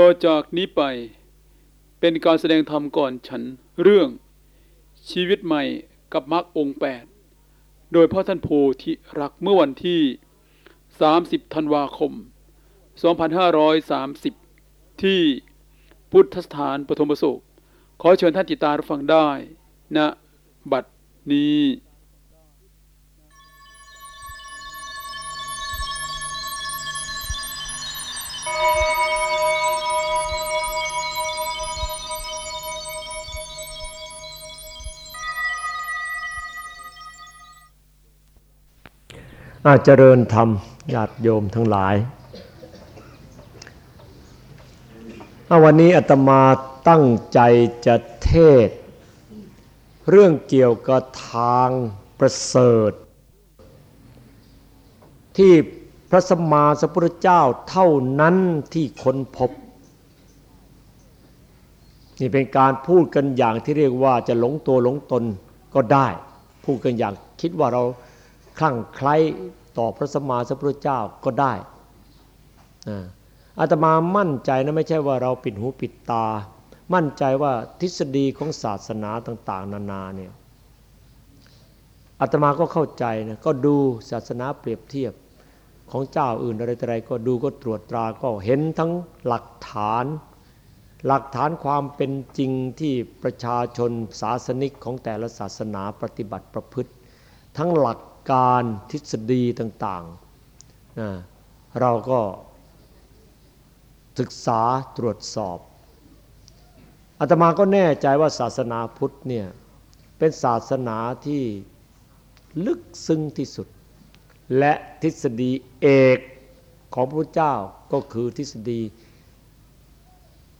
ต่อจากนี้ไป เป็นการแสดงธรรมก่อนฉันเรื่อง ชีวิตใหม่กับมรรคองค์ 8 โดยพ่อท่านโพธิรักเมื่อวันที่ 30 ธันวาคม 2530 ที่พุทธสถานปฐมประสบขอเชิญท่านติดตามรับฟังได้ณนะบัดนี้ อาเจริญธรรมญาติโยมทั้งหลายาวันนี้อาตมาตั้งใจจะเทศ เรื่องเกี่ยวกับทางประเสริฐ ที่พระสมมาสัพพุทธเจ้าเท่านั้นที่ค้นพบ นี่เป็นการพูดกันอย่างที่เรียกว่าจะหลงตัวหลงตนก็ได้ พูดกันอย่างคิดว่าเราคลั่งไคล้ ต่อพระสมมาสัพพุทธเจ้าก็ได้อาตมามั่นใจนะไม่ใช่ว่าเราปิดหูปิดตา มั่นใจว่าทฤษฎีของศาสนาต่าง ๆ นานาเนี่ยอาตมาก็เข้าใจนะก็ดูศาสนาเปรียบเทียบของเจ้าอื่นอะไรอะไรก็ดูก็ตรวจตราก็เห็นทั้งหลักฐาน หลักฐานความเป็นจริงที่ประชาชนศาสนิกของแต่ละศาสนาปฏิบัติประพฤติ ทั้งหลัก การทฤษฎีต่างๆนะเราก็ศึกษาตรวจสอบอาตมาก็แน่ใจว่าศาสนาพุทธเนี่ยเป็นศาสนาที่ลึกซึ้งที่สุด และทฤษฎีเอกของพระพุทธเจ้าก็คือทฤษฎี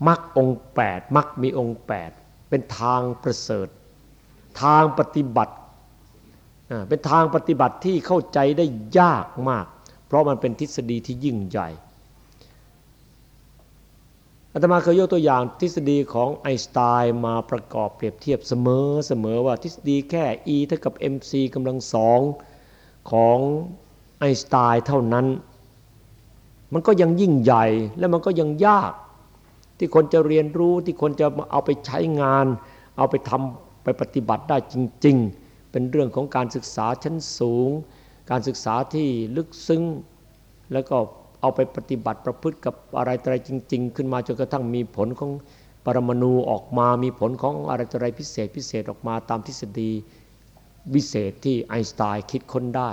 มรรคองแปดมรรคมีองค์แปดเป็นทางประเสริฐ ทางปฏิบัติ เป็นทางปฏิบัติที่เข้าใจได้ยากมาก เพราะมันเป็นทฤษฎีที่ยิ่งใหญ่อาตมาเคยยกตัวอย่างทฤษฎีของไอน์สไตน์มาประกอบเปรียบเทียบเสมอเสมอว่าทฤษฎีแค่ E เท่ากับ mc กำลังสองของไอน์สไตน์เท่านั้น มันก็ยังยิ่งใหญ่และมันก็ยังยาก ที่คนจะเรียนรู้ที่คนจะเอาไปใช้งาน เอาไปทำไปปฏิบัติได้จริง ๆ เป็นเรื่องของการศึกษาชั้นสูง การศึกษาที่ลึกซึ้ง แล้วก็เอาไปปฏิบัติประพฤติกับอะไรอะไรจริง ๆ ขึ้นมาจนกระทั่งมีผลของปรมาณูออกมา มีผลของอะไรอะไรพิเศษพิเศษออกมาตามทฤษฎีวิเศษที่ไอน์สไตน์คิดค้นได้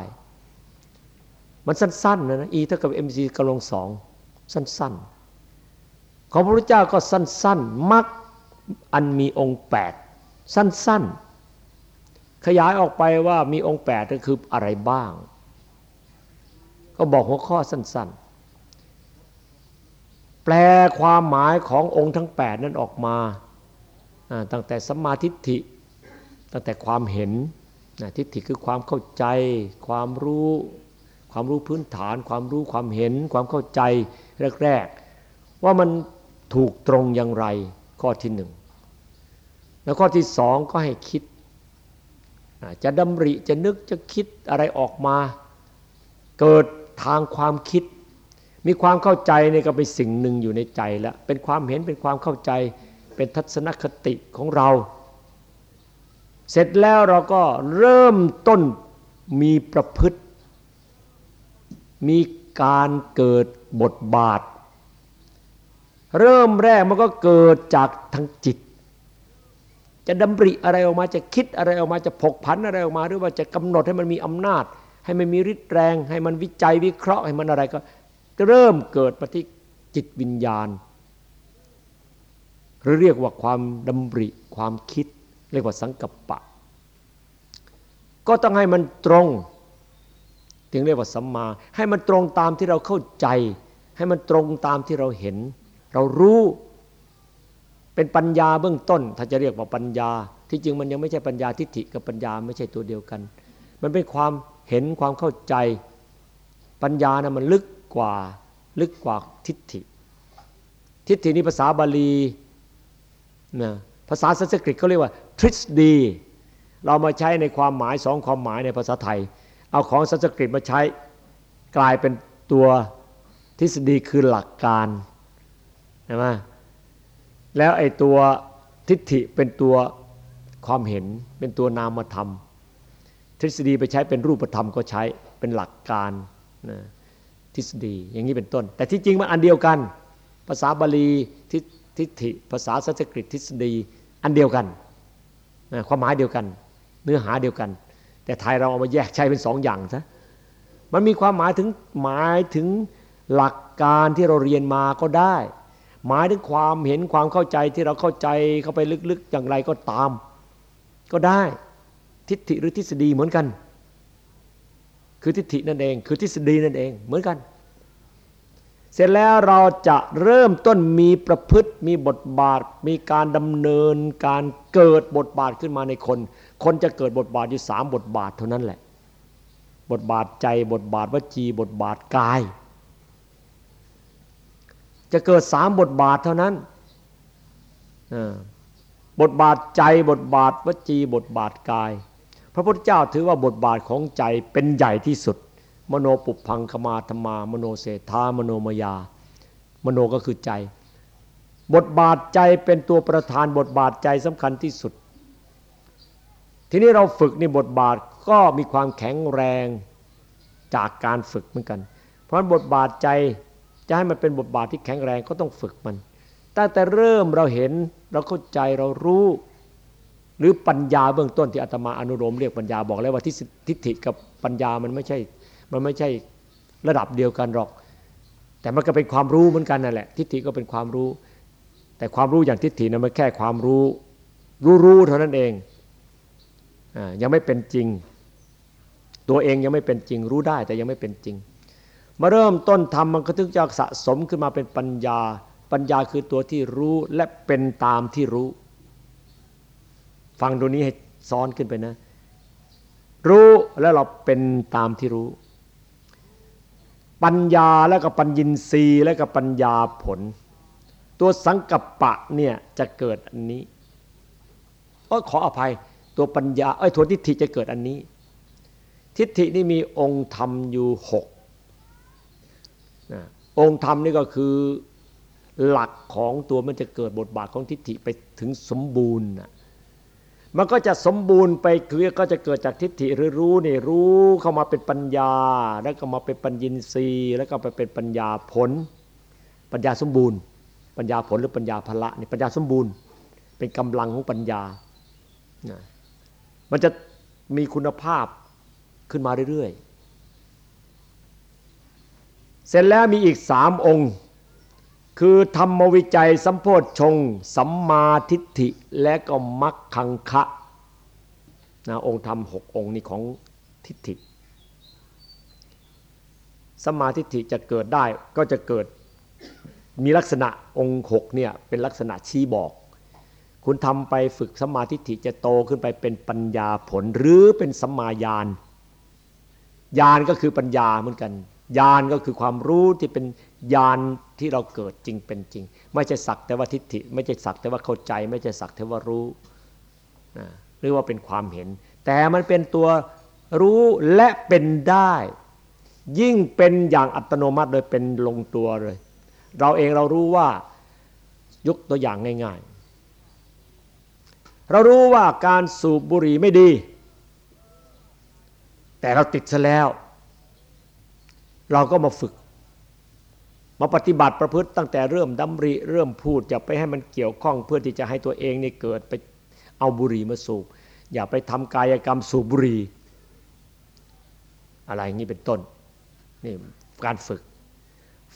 มันสั้นๆนะนะ E เท่ากับ mc กำลังสองสั้นๆ ของพระพุทธเจ้าก็สั้นๆมักอันมีองค์แปดสั้นๆ ขยายออกไปว่ามีองค์แปดก็คืออะไรบ้าง ก็บอกหัวข้อสั้นๆ แปลความหมายขององค์ทั้ง8นั้นออกมาตั้งแต่สัมมาทิฏฐิ ตั้งแต่ความเห็นทิฏฐิคือความเข้าใจ ความรู้ความรู้พื้นฐาน ความรู้ความเห็น ความเข้าใจแรกๆ ว่ามันถูกตรงอย่างไรข้อที่หนึ่งแล้วข้อที่สองก็ให้คิด จะดำริจะนึกจะคิดอะไรออกมา เกิดทางความคิด มีความเข้าใจนี่ก็เป็นสิ่งหนึ่งอยู่ในใจแล้วเป็นความเห็นเป็นความเข้าใจเป็นทัศนคติของเรา เสร็จแล้วเราก็เริ่มต้นมีประพฤติ มีการเกิดบทบาท เริ่มแรกมันก็เกิดจากทางจิต จะดำริอะไรออกมาจะคิดอะไรออกมาจะผกผันอะไรออกมา หรือว่าจะกำหนดให้มันมีอำนาจ ให้มันมีฤทธิ์แรง ให้มันวิจัยวิเคราะห์ให้มันอะไรก็เริ่มเกิดปฏิจิตวิญญาณ หรือเรียกว่าความดำริความคิด เรียกว่าสังกัปปะ ก็ต้องให้มันตรง ถึงเรียกว่าสัมมา ให้มันตรงตามที่เราเข้าใจ ให้มันตรงตามที่เราเห็น เรารู้ เป็นปัญญาเบื้องต้น ถ้าจะเรียกว่าปัญญา ที่จริงมันยังไม่ใช่ปัญญาทิฏฐิกับปัญญาไม่ใช่ตัวเดียวกัน มันเป็นความเห็นความเข้าใจ ปัญญานะ่ะมันลึกกว่าลึกกว่าทิฏฐิ ทิฏฐินี้ภาษาบาลีนะภาษาสันสกฤตเขาเรียกว่าทฤษฎีเรามาใช้ในความหมายสองความหมายในภาษาไทย เอาของสันสกฤตมาใช้กลายเป็นตัวทฤษฎีคือหลักการช่ไหม แล้วไอ้ตัวทิฏฐิเป็นตัวความเห็นเป็นตัวนามธรรม ทฤษฎีไปใช้เป็นรูปธรรมก็ใช้เป็นหลักการนะทฤษฎีอย่างนี้เป็นต้น แต่ที่จริงมันอันเดียวกัน ภาษาบาลีทิฏฐิภาษาสันสกฤตทฤษฎีอันเดียวกันนะความหมายเดียวกัน เนื้อหาเดียวกัน แต่ไทยเราเอามาแยกใช้เป็นสองอย่างซะมันมีความหมายถึงหมายถึงหลักการที่เราเรียนมาก็ได้ หมายถึงความเห็นความเข้าใจที่เราเข้าใจเข้าไปลึกๆอย่างไรก็ตาม ก็ได้ทิฏฐิหรือทฤษฎีเหมือนกัน คือทิฏฐินั่นเอง คือทฤษฎีนั่นเองเหมือนกัน เสร็จแล้วเราจะเริ่มต้นมีประพฤติมีบทบาท มีการดำเนินการเกิดบทบาทขึ้นมาในคน คนจะเกิดบทบาทอยู่สามบทบาทเท่านั้นแหละ บทบาทใจบทบาทวจีบทบาทกาย จะเกิดสามบทบาทเท่านั้นบทบาทใจบทบาทวจีบทบาทกาย พระพุทธเจ้าถือว่าบทบาทของใจเป็นใหญ่ที่สุด มโนปุพังคมาธรรมามโนเศรษฐามโนมยา มโนก็คือใจ บทบาทใจเป็นตัวประธานบทบาทใจสำคัญที่สุด ทีนี้เราฝึกในบทบาทก็มีความแข็งแรงจากการฝึกเหมือนกัน เพราะบทบาทใจ จะให้มันเป็นบทบาทที่แข็งแรงก็ต้องฝึกมัน ตั้งแต่เริ่มเราเห็นเราเข้าใจเรารู้ หรือปัญญาเบื้องต้นที่อาตมาอนุโลมเรียกปัญญาบอกแล้วว่าทิฏฐิกับปัญญามันไม่ใช่มันไม่ใช่ระดับเดียวกันหรอก แต่มันก็เป็นความรู้เหมือนกันนั่นแหละ ทิฏฐิก็เป็นความรู้ แต่ความรู้อย่างทิฏฐินั้นมันแค่ความรู้ รู้รู้เท่านั้นเองอยังไม่เป็นจริง ตัวเองยังไม่เป็นจริง รู้ได้แต่ยังไม่เป็นจริง มาเริ่มต้นทำมันก็ถึงจะสะสมขึ้นมาเป็นปัญญา ปัญญาคือตัวที่รู้และเป็นตามที่รู้ ฟังตรงนี้ให้ซ้อนขึ้นไปนะ รู้แล้วเราเป็นตามที่รู้ ปัญญาแล้วก็ปัญญินทรีย์แล้วก็ปัญญาผล ตัวสังกัปปะเนี่ยจะเกิดอันนี้ก็ขออภัยตัวปัญญาเอ้ยตัวทิฏฐิจะเกิดอันนี้ ทิฏฐินี่มีองค์ธรรมอยู่หก องค์ธรรมนี่ก็คือหลักของตัวมันจะเกิดบทบาทของทิฏฐิไปถึงสมบูรณ์มันก็จะสมบูรณ์ไปคือก็จะเกิดจากทิฏฐิหรือรู้นี่รู้เข้ามาเป็นปัญญา แล้วก็มาเป็นปัญญินทรีย์แล้วก็ไปเป็นปัญญาผล ปัญญาสมบูรณ์ ปัญญาผลหรือปัญญาพละนี่ปัญญาสมบูรณ์ เป็นกำลังของปัญญามันจะมีคุณภาพขึ้นมาเรื่อยๆ เสร็จแล้วมีอีกสามองค์ คือธรรมวิจัยสัมโพธชง สัมมาทิฏฐิและก็มัคคังคะนะองค์ธรรมหกองค์นี้ของทิฏฐิสมาทิฏฐิจะเกิดได้ก็จะเกิดมีลักษณะองค์หกเนี่ยเป็นลักษณะชี้บอก คุณทำไปฝึกสมาธิฏฐิจะโตขึ้นไปเป็นปัญญาผลหรือเป็นสัมมาญาณญาณก็คือปัญญาเหมือนกัน ญาณก็คือความรู้ที่เป็นญาณที่เราเกิดจริงเป็นจริง ไม่ใช่สักแต่ว่าทิฏฐิ ไม่ใช่สักแต่ว่าเข้าใจ ไม่ใช่สักแต่ว่ารู้นะหรือว่าเป็นความเห็น แต่มันเป็นตัวรู้และเป็นได้ ยิ่งเป็นอย่างอัตโนมัติโดยเป็นลงตัวเลย เราเองเรารู้ว่ายกตัวอย่างง่ายๆ เรารู้ว่าการสูบบุหรี่ไม่ดี แต่เราติดซะแล้ว เราก็มาฝึก มาปฏิบัติประพฤติตั้งแต่เริ่มดำริเริ่มพูดจะไปให้มันเกี่ยวข้องเพื่อที่จะให้ตัวเองนี่เกิดไปเอาบุหรี่มาสูบอย่าไปทำกายกรรมสูบบุหรี่อะไรอย่างนี้เป็นต้นนี่การฝึก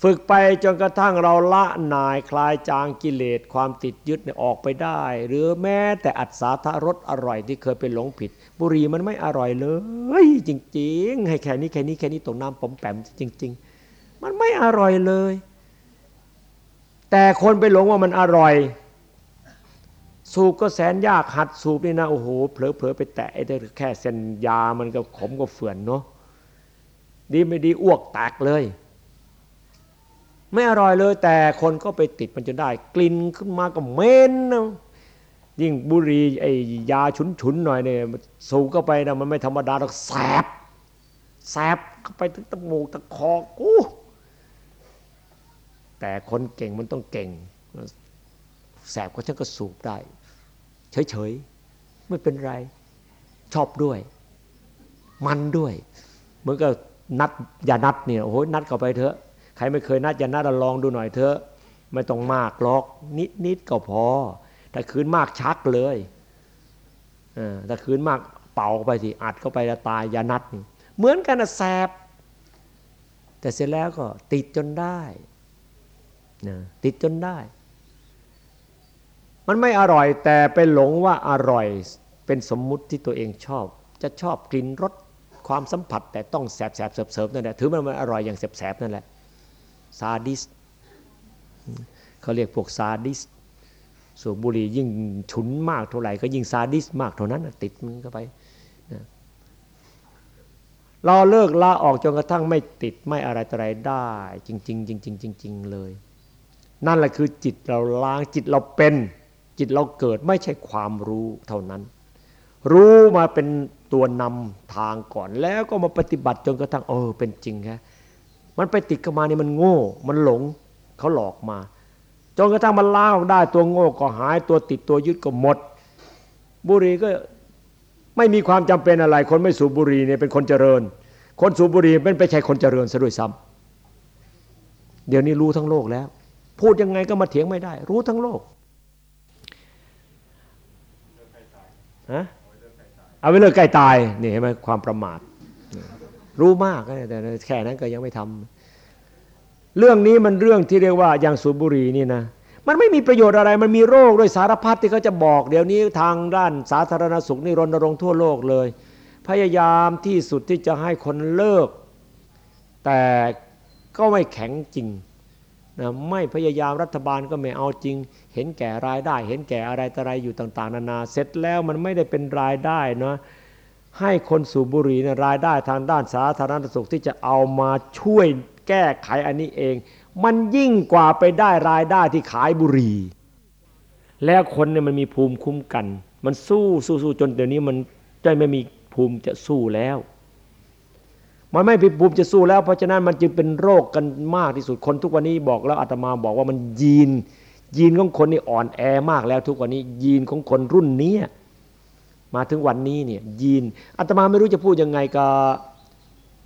ฝึกไปจนกระทั่งเราละนายคลายจางกิเลสความติดยึดเนี่ยออกไปได้ หรือแม้แต่อัศาธรสอร่อยที่เคยเป็นหลงผิด บุหรี่มันไม่อร่อยเลย จริง ๆ ให้แค่นี้แค่นี้แค่นี้ตรงน้ำปมแปมจริง ๆ มันไม่อร่อยเลย แต่คนไปหลงว่ามันอร่อย สูบก็แสนยากหัดสูบนี่นะโอ้โหเผลอๆไปแตะได้แค่เส้นยามันก็ขมก็เฟื่อนเนาะดีไม่ดีอ้วกแตกเลย ไม่อร่อยเลย แต่คนก็ไปติดมันจนได้ กลิ่นขึ้นมาก็เหม็น ยิ่งบุรีไอ้ยาฉุนๆหน่อยเนี่ยสูบเข้าไปนะมันไม่ธรรมดาหรอกแสบแสบเข้าไปถึงตะมูกตะคอกูแต่คนเก่งมันต้องเก่ง แสบก็ฉันก็สูบได้ เฉยๆไม่เป็นไร ชอบด้วย มันด้วยเหมือนกับนัดอย่านัดเนี่ยโอ้โหนัดเข้าไปเถอะ ใครไม่เคยนัดอย่านัดลองดูหน่อยเถอะ ไม่ต้องมากหรอกนิดนิดก็พอ แต่คืนมากชักเลยถ้าคืนมากเป่าไปสิอัดเข้าไปแล้วตายอย่านัดนี่เหมือนกันนะแสบ แต่เสร็จแล้วก็ติดจนได้นะติดจนได้ มันไม่อร่อยแต่ไปหลงว่าอร่อยเป็นสมมุติที่ตัวเองชอบ จะชอบกลิ่นรสความสัมผัสแต่ต้องแสบแสบเสริมนั่นแหละถือมันมันอร่อยอย่างแสบแสบนั่นแหละซาดิสเขาเรียกพวกซาดิส สูบบุหรี่ยิ่งฉุนมากเท่าไหร่ก็ยิ่งซาดิสมากเท่านั้นติดมันเข้าไปเราเลิกลาออกจนกระทั่งไม่ติดไม่อะไรต่ออะไรได้ จริงๆจริงๆจริงๆเลย นั่นแหละคือจิตเราล้างจิตเราเป็น จิตเราเกิดไม่ใช่ความรู้เท่านั้น รู้มาเป็นตัวนำทางก่อนแล้วก็มาปฏิบัติจนกระทั่งเออเป็นจริงแค่มันไปติดกันมานี่มันโง่ มันหลงเขาหลอกมา จนกระทั่งมันล้างออกได้ตัวโง่ก็หายตัวติดตัวยึดก็หมด บุรีก็ไม่มีความจำเป็นอะไร คนไม่สูบบุหรี่เนี่ยเป็นคนเจริญ คนสูบบุหรี่เป็นไปใช่คนเจริญซะด้วยซ้ำเดี๋ยวนี้รู้ทั้งโลกแล้ว พูดยังไงก็มาเถียงไม่ได้ รู้ทั้งโลกฮะเอาไปเลิกใกล้ตายนี่เห็นไหมความประมาทรู้มากแต่แค่นั้นก็ยังไม่ทำ เรื่องนี้มันเรื่องที่เรียกว่าอย่างสูบบุหรี่นี่นะ มันไม่มีประโยชน์อะไร มันมีโรคด้วยสารพัดที่เขาจะบอก เดี๋ยวนี้ทางด้านสาธารณสุขนี่รณรงค์ทั่วโลกเลย พยายามที่สุดที่จะให้คนเลิก แต่ก็ไม่แข็งจริงนะไม่พยายามรัฐบาลก็ไม่เอาจริง เห็นแก่รายได้ เห็นแก่อะไรต่อะไรอยู่ต่าง ๆ นานาเสร็จแล้วมันไม่ได้เป็นรายได้นะให้คนสูบบุหรี่นะรายได้ทางด้านสาธารณสุขที่จะเอามาช่วย แก้ไขอันนี้เอง มันยิ่งกว่าไปได้รายได้ที่ขายบุหรี่แล้วคนเนี่ยมันมีภูมิคุ้มกัน มันสู้สู้สู้จนเดี๋ยวนี้มันได้ไม่มีภูมิจะสู้แล้ว มันไม่มีภูมิจะสู้แล้ว เพราะฉะนั้นมันจึงเป็นโรคกันมากที่สุดคนทุกวันนี้บอกแล้วอาตมาบอกว่ามันยีน ยีนของคนนี่อ่อนแอมากแล้วทุกวันนี้ ยีนของคนรุ่นนี้มาถึงวันนี้เนี่ยยีนอาตมาไม่รู้จะพูดยังไงกับ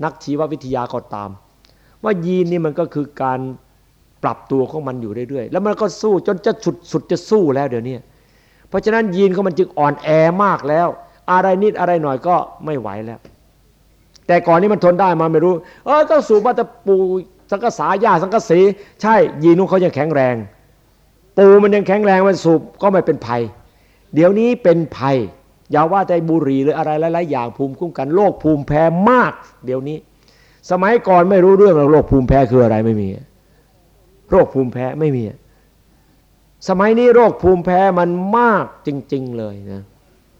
นักชีววิทยาก็ตาม ว่ายีนนี่มันก็คือการปรับตัวของมันอยู่เรื่อยๆ แล้วมันก็สู้จนจะสุดสุดจะสู้แล้วเดี๋ยวนี้เพราะฉะนั้นยีนของมันจึงอ่อนแอมากแล้ว อะไรนิดอะไรหน่อยก็ไม่ไหวแล้ว แต่ก่อนนี้มันทนได้มาไม่รู้ เออก็สูบมาแต่ปูสังกษาหญ้าสังกสีใช่ยีนของเขายังแข็งแรง ปูมันยังแข็งแรงมันสูบก็ไม่เป็นภัย เดี๋ยวนี้เป็นภัยอย่าว่าแต่บุหรี่หรืออะไรหลายๆอย่างภูมิคุ้มกันโรคภูมิแพ้มาก เดี๋ยวนี้ สมัยก่อนไม่รู้เรื่องโรคภูมิแพ้คืออะไรไม่มี โรคภูมิแพ้ไม่มี สมัยนี้โรคภูมิแพ้มันมากจริง ๆ เลยนะ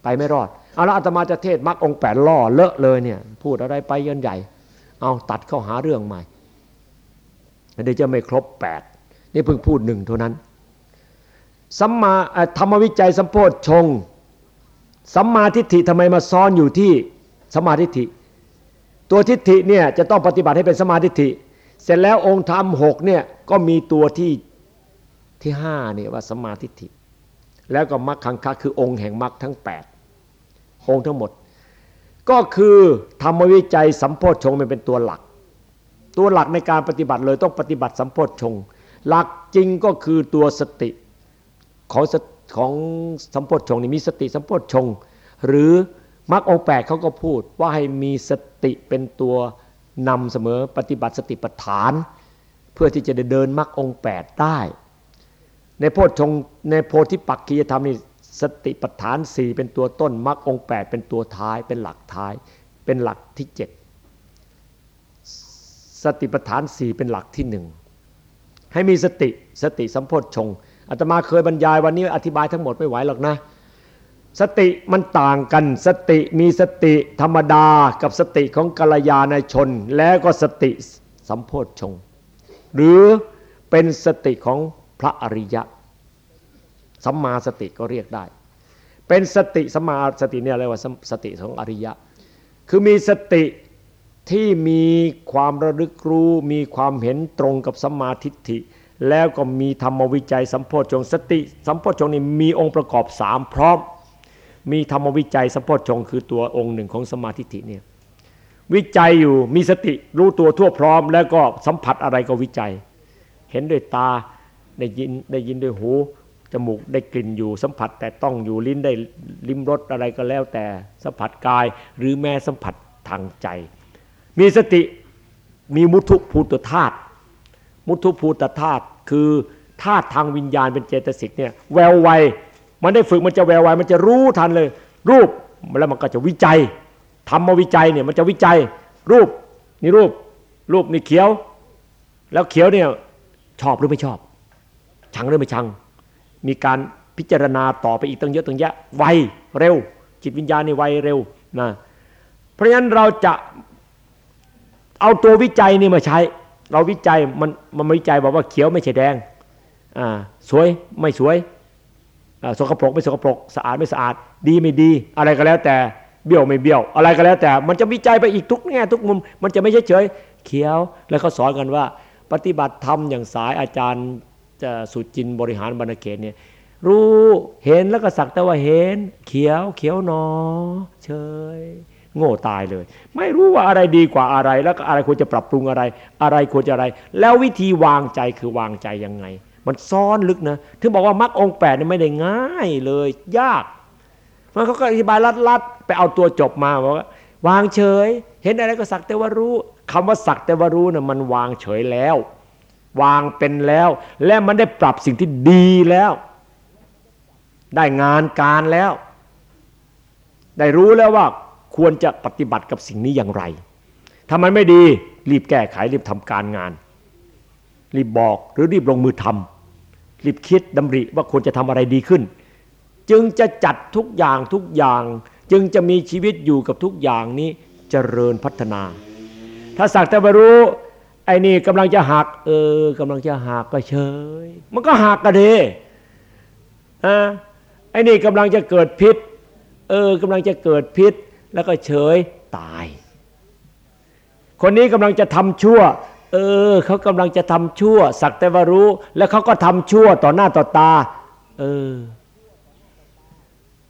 ไปไม่รอดเอาละอาตมาจะเทศมักองแปดล่อเลอะเลยเนี่ย พูดอะไรไปยันใหญ่ เอาตัดเข้าหาเรื่องใหม่เดี๋ยวจะไม่ครบแปดนี่เพิ่งพูดหนึ่งเท่านั้นสัมมาธรรมวิจัยสัมโพธชงสัมมาทิฏฐิทำไมมาซ้อนอยู่ที่สัมมาทิฏฐิ ตัวทิฏฐิเนี่ยจะต้องปฏิบัติให้เป็นสมาธิฏฐิ เสร็จแล้วองค์ธรรมหกเนี่ยก็มีตัวที่ที่ห้าเนี่ยว่าสมาธิฏฐิ แล้วก็มรรคขังคะคือองค์แห่งมรรคทั้ง 8 องค์ทั้งหมด ก็คือธรรมวิจัยสัมโพธชงมันเป็นตัวหลัก ตัวหลักในการปฏิบัติเลยต้องปฏิบัติสัมโพธชงหลักจริงก็คือตัวสติของของสัมโพธชงนี่มีสติสัมโพธชงหรือ มรรคองแปดเขาก็พูดว่าให้มีสติเป็นตัวนำเสมอปฏิบัติสติปัฏฐาน เพื่อที่จะได้เดินมรรคองแปดได้ ในโพชงในโพธิปักขียธรรมนี่สติปัฏฐานสี่เป็นตัวต้นมรรคองแปดเป็นตัวท้ายเป็นหลักท้าย เป็นหลักที่เจ็ดสติปัฏฐานสี่เป็นหลักที่หนึ่งให้มีสติสติสัมโพชงอาตมาเคยบรรยายวันนี้อธิบายทั้งหมดไม่ไหวหรอกนะ สติมันต่างกัน สติมีสติธรรมดากับสติของกัลยาณชน แล้วก็สติสัมโพธชง หรือเป็นสติของพระอริยะ สัมมาสติก็เรียกได้ เป็นสติสัมมาสติเนี่ยเรียกว่าสติของอริยะ คือมีสติที่มีความระลึกรู้ มีความเห็นตรงกับสัมมาทิฏฐิ แล้วก็มีธรรมวิจัยสัมโพชง สติสัมโพชงนี่มีองค์ประกอบสามพร้อม มีธรรมวิจัยสัมโพชงคือตัวองค์หนึ่งของสมาธิเนี่ยวิจัยอยู่มีสติรู้ตัวทั่วพร้อม แล้วก็สัมผัสอะไรก็วิจัย เห็นด้วยตาได้ยินได้ยินด้วยหูจมูกได้กลิ่นอยู่สัมผัสแต่ต้องอยู่ลิ้นได้ลิ้มรสอะไรก็แล้วแต่สัมผัสกายหรือแม้สัมผัสทางใจ มีสติมีมุทุภูตธาตุมุทุภูตธาตุคือธาตุทางวิญญาณเป็นเจตสิกเนี่ยแววไว มันได้ฝึกมันจะแววไวมันจะรู้ทันเลย รูปแล้วมันก็จะวิจัยทำมาวิจัยเนี่ยมันจะวิจัย รูปนี่รูป รูปนี่เขียว แล้วเขียวเนี่ยชอบหรือไม่ชอบ ชังหรือไม่ชัง มีการพิจารณาต่อไปอีกตั้งเยอะตั้งแยะไวเร็ว จิตวิญญาณนี่ไวเร็วนะเพราะฉะนั้นเราจะเอาตัววิจัยนี่มาใช้ เราวิจัยมันมันวิจัยบอกว่าเขียวไม่ใช่แดงอ่าสวยไม่สวย สกปรกไม่สกปรกสะอาดไม่สะอาด ดีไม่ดี อะไรก็แล้วแต่เบี้ยวไม่เบี้ยว อะไรก็แล้วแต่ มันจะวิจัยไปอีกทุกแง่ทุกมุม มันจะไม่เฉยเขียว แล้วเขาสอนกันว่า ปฏิบัติธรรมอย่างสายอาจารย์สุจินบริหารบรรณเขตเนี่ยรู้เห็นแล้วก็สักแต่ว่าเห็น เขียวเขียวหนอ เฉย โง่ตายเลย ไม่รู้ว่าอะไรดีกว่าอะไร แล้วก็อะไรควรจะปรับปรุงอะไร อะไรควรจะอะไร แล้ววิธีวางใจคือวางใจยังไง มันซ้อนลึกนะ ถึงบอกว่ามรรคองแปดนี่ไม่ได้ง่ายเลย ยาก มันเขาก็อธิบายลัดๆไปเอาตัวจบมาบอกว่าวางเฉย เห็นอะไรก็สักแต่ว่ารู้คำว่าสักแต่ว่ารู้นะ่ะมันวางเฉยแล้ว วางเป็นแล้ว และมันได้ปรับสิ่งที่ดีแล้ว ได้งานการแล้ว ได้รู้แล้วว่าควรจะปฏิบัติกับสิ่งนี้อย่างไร ถ้ามันไม่ดีรีบแก้ไขรีบทำการงาน รีบบอกหรือรีบลงมือทำ รีบคิดดำริว่าควรจะทำอะไรดีขึ้น จึงจะจัดทุกอย่างทุกอย่าง จึงจะมีชีวิตอยู่กับทุกอย่างนี้เจริญพัฒนา ถ้าสักแต่ไปรู้ไอ้นี่กำลังจะหัก เออกำลังจะหักก็เฉย มันก็หักกันเดอ่าไอ้นี่กำลังจะเกิดพิษ เออกำลังจะเกิดพิษ แล้วก็เฉยตาย คนนี้กำลังจะทำชั่ว เออเขากำลังจะทำชั่ว สักแต่ว่ารู้ แล้วเขาก็ทำชั่วต่อหน้าต่อตา เออ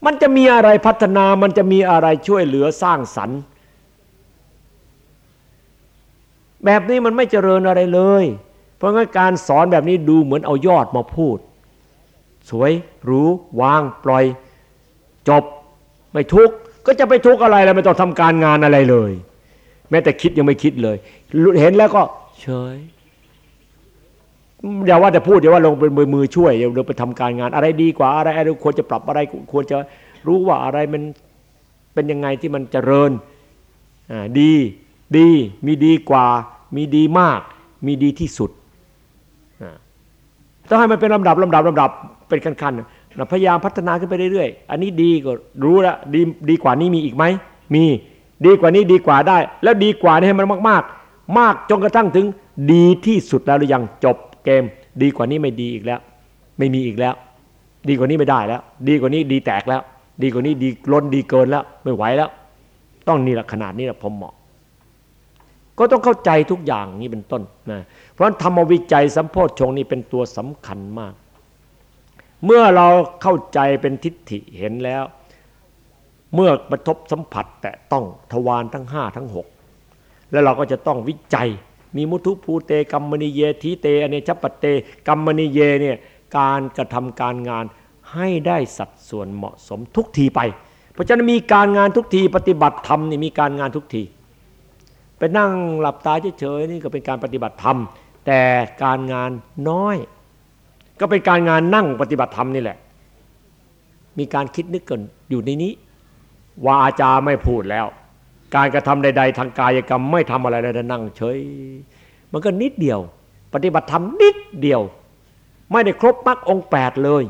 มันจะมีอะไรพัฒนามันจะมีอะไรช่วยเหลือสร้างสรรค์แบบนี้มันไม่เจริญอะไรเลย เพราะงั้นการสอนแบบนี้ดูเหมือนเอายอดมาพูด สวยรู้วางปล่อย จบไม่ทุกข์ก็จะไปทุกข์อะไรแล้วไม่ต้องทำการงานอะไรเลย แม้แต่คิดยังไม่คิดเลย เห็นแล้วก็ เฉยอย่าว่าแต่พูดอย่าว่าลงเป็นมือมือช่วยอย่าลงไปทำการงาน อะไรดีกว่าอะไรอะไรควรจะปรับอะไรควรจะรู้ว่าอะไรมันเป็นยังไงที่มันเจริญดีดีมีดีกว่า มีดีมาก มีดีที่สุดต้องให้มันเป็นลำดับลำดับลำดับเป็นขั้นๆเราพยายามพัฒนาขึ้นไปเรื่อยๆอันนี้ดีก็รู้ล้วดีดีกว่านี้มีอีกไหมมีดีกว่านี้ดีกว่าได้ แล้วดีกว่านี้ให้มันมาก ๆ มากจนกระทั่งถึงดีที่สุดแล้วหรือยังจบเกม ดีกว่านี้ไม่ดีอีกแล้ว ไม่มีอีกแล้ว ดีกว่านี้ไม่ได้แล้ว ดีกว่านี้ดีแตกแล้ว ดีกว่านี้ดีล้นดีเกินแล้ว ไม่ไหวแล้ว ต้องนี่แหละขนาดนี้แหละพอเหมาะ ก็ต้องเข้าใจทุกอย่างนี้เป็นต้นนะเพราะธรรมวิจัยสัมโพธชงนี้เป็นตัวสำคัญมาก เมื่อเราเข้าใจเป็นทิฏฐิเห็นแล้ว เมื่อกระทบสัมผัสแต่ต้องทวารทั้งห้าทั้งหก แล้วเราก็จะต้องวิจัย มีมุทุภูเตกัมมณีเยทีเตอเนชปเตกัมมณีเยเนี่ยการกระทำการงานให้ได้สัดส่วนเหมาะสมทุกทีไป เพราะฉะนั้นมีการงานทุกทีปฏิบัติธรรมนี่มีการงานทุกทีไปนั่งหลับตาเฉยๆนี่ก็เป็นการปฏิบัติธรรม แต่การงานน้อย ก็เป็นการงานนั่งปฏิบัติธรรมนี่แหละ มีการคิดนึกเกันอยู่ในนี้วาจาไม่พูดแล้ว การกระทำใด ๆ ทางกายกรรมไม่ทำอะไรเลยนั่งเฉย มันก็นิดเดียว ปฏิบัติธรรมนิดเดียว ไม่ได้ครบมรรคองแปดเลย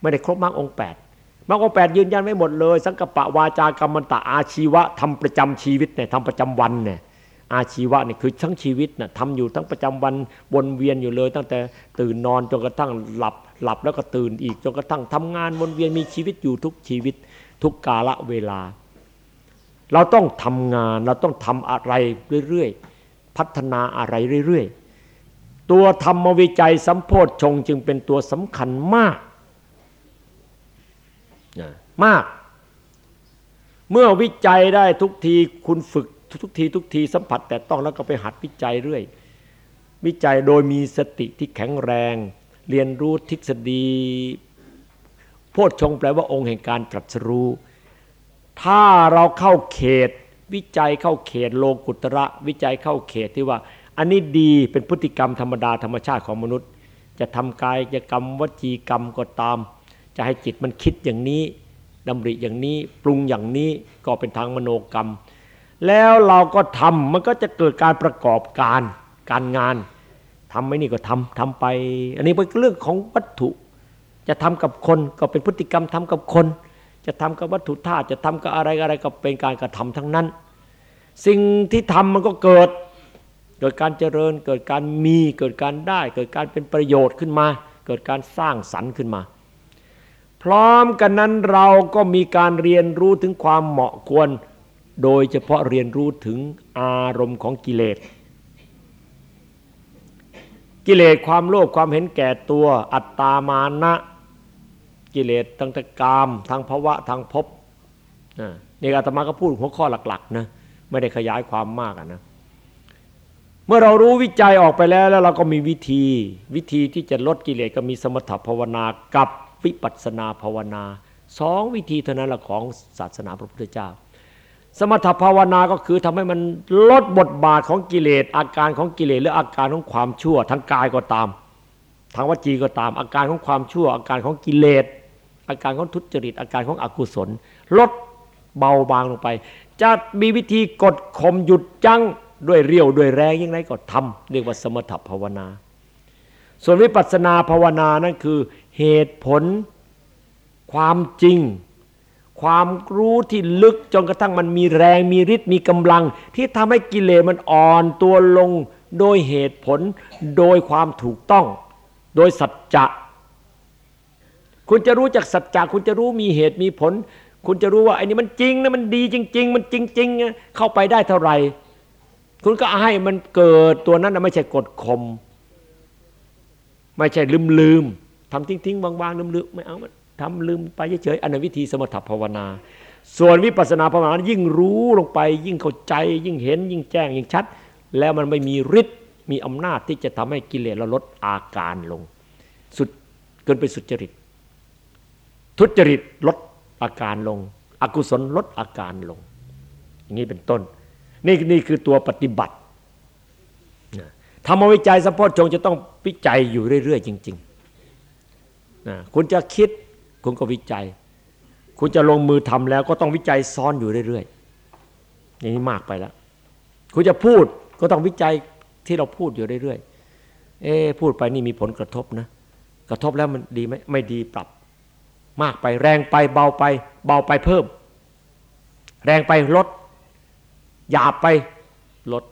ไม่ได้ครบมรรคองแปดมรรคองแปดยืนยันไม่หมดเลย สังกปะวาจากรรมันตะอาชีวะทำประจำชีวิตเนี่ยทำประจำวันเนี่ยอาชีวะนี่คือทั้งชีวิตนะ่ะทำอยู่ทั้งประจำวันวนเวียนอยู่เลย ตั้งแต่ตื่นนอนจนกระทั่งหลับหลับแล้วก็ตื่นอีกจนกระทั่งทำงานวนเวียนมีชีวิตอยู่ทุกชีวิต ทุกกาละเวลา เราต้องทำงานเราต้องทำอะไรเรื่อยๆ พัฒนาอะไรเรื่อยๆ ตัวธรรมวิจัยสัมโพธชงจึงเป็นตัวสำคัญมากมาก เมื่อวิจัยได้ทุกทีคุณฝึกทุกทีทุกทีสัมผัสแต่ต้องแล้วก็ไปหัดวิจัยเรื่อย วิจัยโดยมีสติที่แข็งแรง เรียนรู้ทฤษฎีโพชฌงแปลว่าองค์แห่งการตรัสรู้ ถ้าเราเข้าเขต วิจัยเข้าเขตโลกุตระ วิจัยเข้าเขตที่ว่า อันนี้ดีเป็นพฤติกรรมธรรมดาธรรมชาติของมนุษย์ จะทำกายจะกรรมวจีกรรมก็ตาม จะให้จิตมันคิดอย่างนี้ดำริอย่างนี้ปรุงอย่างนี้ก็เป็นทางมโนกรรม แล้วเราก็ทำมันก็จะเกิดการประกอบการการงานทำไม่นี่ก็ทำทำไป อันนี้เป็นเรื่องของวัตถุ จะทำกับคนก็เป็นพฤติกรรมทำกับคน จะทำกับวัตถุธาตุจะทำกับอะไรอะไรก็เป็นการกระทำทั้งนั้น สิ่งที่ทำมันก็เกิด เกิดการเจริญ เกิดการมีเกิดการได้ เกิดการเป็นประโยชน์ขึ้นมา เกิดการสร้างสรรค์ขึ้นมา พร้อมกันนั้นเราก็มีการเรียนรู้ถึงความเหมาะควร โดยเฉพาะเรียนรู้ถึงอารมณ์ของกิเลสกิเลสความโลภความเห็นแก่ตัวอัตตามานะ กิเลสตั้งแต่กามทางภาวะทางภพนี่อาตมาก็พูดหัวข้อหลักๆนะไม่ได้ขยายความมากนะเมื่อเรารู้วิจัยออกไปแล้ว แล้วเราก็มีวิธี วิธีที่จะลดกิเลสก็มีสมถภาวนากับวิปัสนาภาวนาสองวิธีเท่านั้นแหละของศาสนาพระพุทธเจ้า สมถภาวนาก็คือทำให้มันลดบทบาทของกิเลสอาการของกิเลสหรืออาการของความชั่วทางกายก็ตามทางวจีก็ตาม อาการของความชั่วอาการของกิเลส อาการของทุจริต อาการของอกุศล ลดเบาบางลงไป จะมีวิธีกดข่มหยุดจังด้วยเรี่ยวด้วยแรงยังไงก็ทำเรียกว่าสมถภาวนา ส่วนวิปัสสนาภาวนานั่นคือเหตุผล ความจริง ความรู้ที่ลึกจนกระทั่งมันมีแรงมีฤทธิ์มีกำลัง ที่ทำให้กิเลสมันอ่อนตัวลงโดยเหตุผล โดยความถูกต้อง โดยสัจจะ คุณจะรู้จากสัจจะคุณจะรู้มีเหตุมีผล คุณจะรู้ว่าไอ้นี่มันจริงนะมันดีจริง ๆ มันจริงๆเข้าไปได้เท่าไหร่คุณก็ให้มันเกิดตัวนั้นไม่ใช่กดข่มไม่ใช่ลืมลืมทำทิ้งทิ้งวางๆลืมลืมไม่เอามันทำลืมไปเฉยๆอันนั้นวิธีสมถภาวนา ส่วนวิปัสสนาภาวนายิ่งรู้ลงไป ยิ่งเข้าใจ ยิ่งเห็น ยิ่งแจ้ง ยิ่งชัด แล้วมันไม่มีฤทธิ์มีอำนาจที่จะทำให้กิเลสเราลดอาการลง สุดเกินไปสุดจริต ทุจริตลดอาการลง อกุศลลดอาการลง อย่างนี้เป็นต้น นี่นี่คือตัวปฏิบัติธรรมวิจัยสัมโพชงจะต้องวิจัยอยู่เรื่อยๆ จริงๆนะคุณจะคิดคุณก็วิจัย คุณจะลงมือทำแล้วก็ต้องวิจัยซ้อนอยู่เรื่อยๆอย่างนี้มากไปแล้ว คุณจะพูดก็ต้องวิจัยที่เราพูดอยู่เรื่อยๆเอ๊พูดไปนี่มีผลกระทบนะ กระทบแล้วมันดีไหมไม่ดีปรับ มากไปแรงไปเบาไป เบาไปเพิ่ม แรงไปลดหยาบไปลด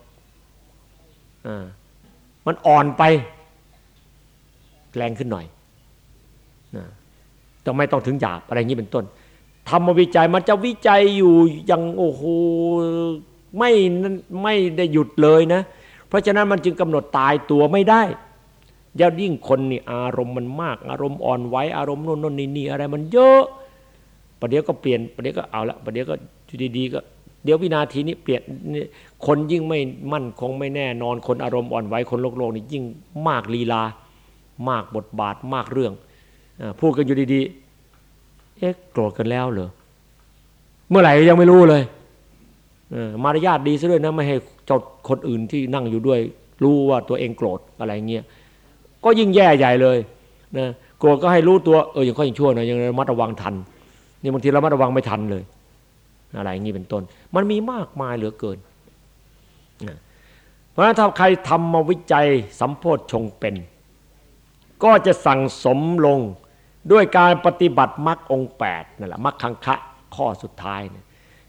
มันอ่อนไป แรงขึ้นหน่อยต้องไม่ต้องถึงหยาบอะไรอย่างนี้เป็นต้นทำมาวิจัยมันจะวิจัยอยู่อย่างโอ้โหไม่ไม่ได้หยุดเลยนะ เพราะฉะนั้นมันจึงกำหนดตายตัวไม่ได้ ยายิ่งคนนี่อารมณ์มันมาก อารมณ์อ่อนไหวอารมณ์โน่นน่นนี่นี่อะไรมันเยอะประเดี๋ยวก็เปลี่ยนประเดี๋ยวก็เอาละประเดี๋ยวก็ดีๆก็เดี๋ยววินาทีนี้เปลี่ยนคนยิ่งไม่มั่นคงไม่แน่นอนคนอารมณ์อ่อนไหวคนโลกโลกนี่ยิ่งมากลีลา มากบทบาทมากเรื่องพูดกันอยู่ดีๆเอ๊ะโกรธกันแล้วเหรอเมื่อไหร่ยังไม่รู้เลยมารยาทดีซะด้วยนะไม่ให้เจ้าคนอื่นที่นั่งอยู่ด้วย รู้ว่าตัวเองโกรธอะไรเงี้ย ก็ยิ่งแย่ใหญ่เลยนะโกรธก็ให้รู้ตัวเออยังค่อยยังชั่วหน่อยยังระมัดระวังทันนี่บางทีระมัดระวังไม่ทันเลย อะไรอย่างนี้เป็นต้น มันมีมากมายเหลือเกินเพราะฉะนั้นถ้าใครทำมาวิจัยสัมโพธชงเป็น ก็จะสั่งสมลงด้วยการปฏิบัติมรรคองแปดนั่นแหละมรรคคังคะข้อสุดท้ายเนี่ย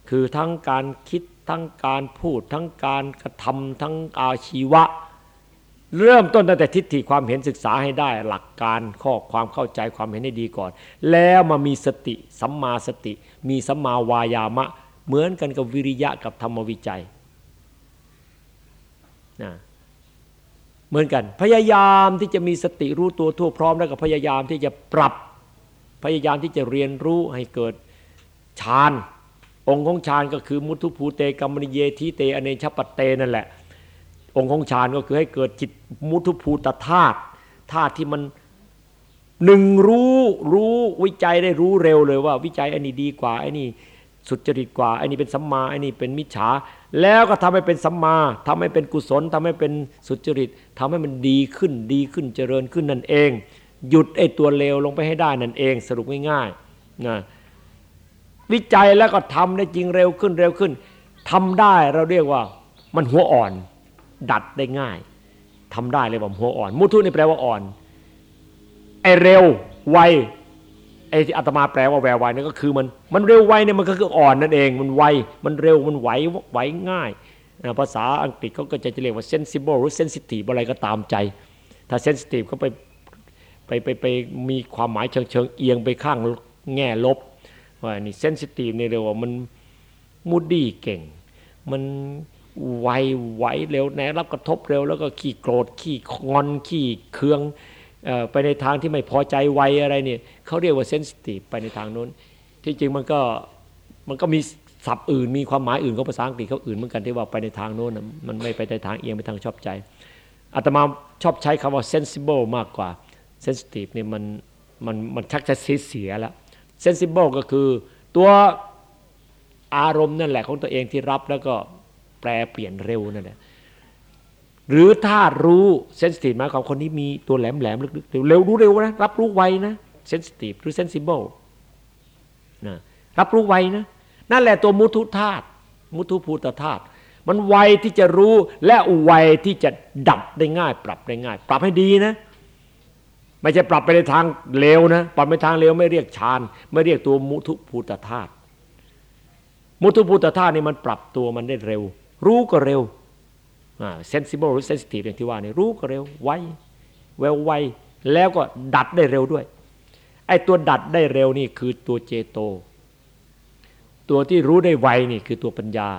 คือทั้งการคิดทั้งการพูดทั้งการกระทำทั้งอาชีวะ เริ่มต้นตั้งแต่ทิฏฐิความเห็นศึกษาให้ได้หลักการข้อความเข้าใจความเห็นให้ดีก่อน แล้วมามีสติสัมมาสติ มีสัมมาวายามะ เหมือนกันกับวิริยะกับธรรมวิจัยนะเหมือนกันพยายามที่จะมีสติรู้ตัวทั่วพร้อมแล้วก็พยายามที่จะปรับพยายามที่จะเรียนรู้ให้เกิดฌานองค์ของฌานก็คือมุทุภูเตกัมมณิเยทีเตอเนชปเตนั่นแหละ องค์ของฌานก็คือให้เกิดจิตมุทุภูตธาตุธาตุที่มันหนึ่งรู้รู้วิจัยได้รู้เร็วเลยว่า วิจัยอันนี้ดีกว่าอ้นี่สุจริตกว่าอ้นี่เป็นสัมมาอ้นี่เป็นมิจฉา แล้วก็ทำให้เป็นสัมมาทำให้เป็นกุศลทำให้เป็นสุจริตทำให้มันดีขึ้นดีขึ้นเจริญขึ้นนั่นเอง หยุดไอ้ตัวเลวลงไปให้ได้นั่นเอง สรุปง่ายๆนะวิจัยแล้วก็ทำได้จริงเร็วขึ้นเร็วขึ้นทำได้เราเรียกว่ามันหัวอ่อน ดัดได้ง่ายทำได้เลยว่าหัวอ่อน มุทุนี่แปลว่าอ่อนไอเร็วไวไอที่อาตมาแปลว่าแววไวนี่ก็คือมันมันเร็วไวเนี่ยมันก็คืออ่อนนั่นเองมันไวมันเร็วมันไหวไหวง่ายภาษาอังกฤษเขาก็จะเรียกว่า sensible หรือ sensitive อะไรก็ตามใจ ถ้า sensitive ก็ไปไปไปไปมีความหมายเชิงเชิงเอียงไปข้างแง่ลบว่านี่ sensitive นี่เรียกว่ามันมูดดี้เก่ง มัน ไวไหวเร็วแนรับกระทบเร็ว แล้วก็ขี้โกรธขี้งอนขี้เคืองไปในทางที่ไม่พอใจไวอะไรเนี่ยเขาเรียกว่าเซนซิทีฟไปในทางนู้น ที่จริงมันก็มันก็มีศัพท์อื่นมีความหมายอื่นของภาษาอังกฤษเขาอื่นเหมือนกันที่ว่าไปในทางโน้นมันไม่ไปในทางเอียงไปทางชอบใจอาตมาชอบใช้คำว่า sensible มากกว่า sensitive เนี่ยมันมันมันชักจะเสียเสียแล้ว sensible ก็คือตัวอารมณ์นั่นแหละของตัวเองที่รับแล้วก็ แปลเปลี่ยนเร็วนั่นแหละหรือถ้ารู้ sensitive หมายความคนนี้มีตัวแหลมแหลมลึกๆเร็วรู้เร็วนะรับรู้ไวนะ sensitive หรือ sensible นะรับรู้ไวนะ นั่นแหละตัวมุทุธาตุมุทุภูตธาตุมันไวที่จะรู้และไวที่จะดับได้ง่าย ปรับได้ง่าย ปรับให้ดีนะ ไม่ใช่ปรับไปในทางเลวนะ ปรับไปทางเลวไม่เรียกฌานไม่เรียกตัวมุทุภูตธาตุมุทุภูตธาตุนี่มันปรับตัวมันได้เร็ว รู้ก็เร็ว sensible หรือ sensitive อย่างที่ว่านี่รู้ก็เร็วไวแววไวแล้วก็ดัดได้เร็วด้วย ไอ้ตัวดัดได้เร็วนี่คือตัวเจโต ตัวที่รู้ได้ไวนี่คือตัวปัญญา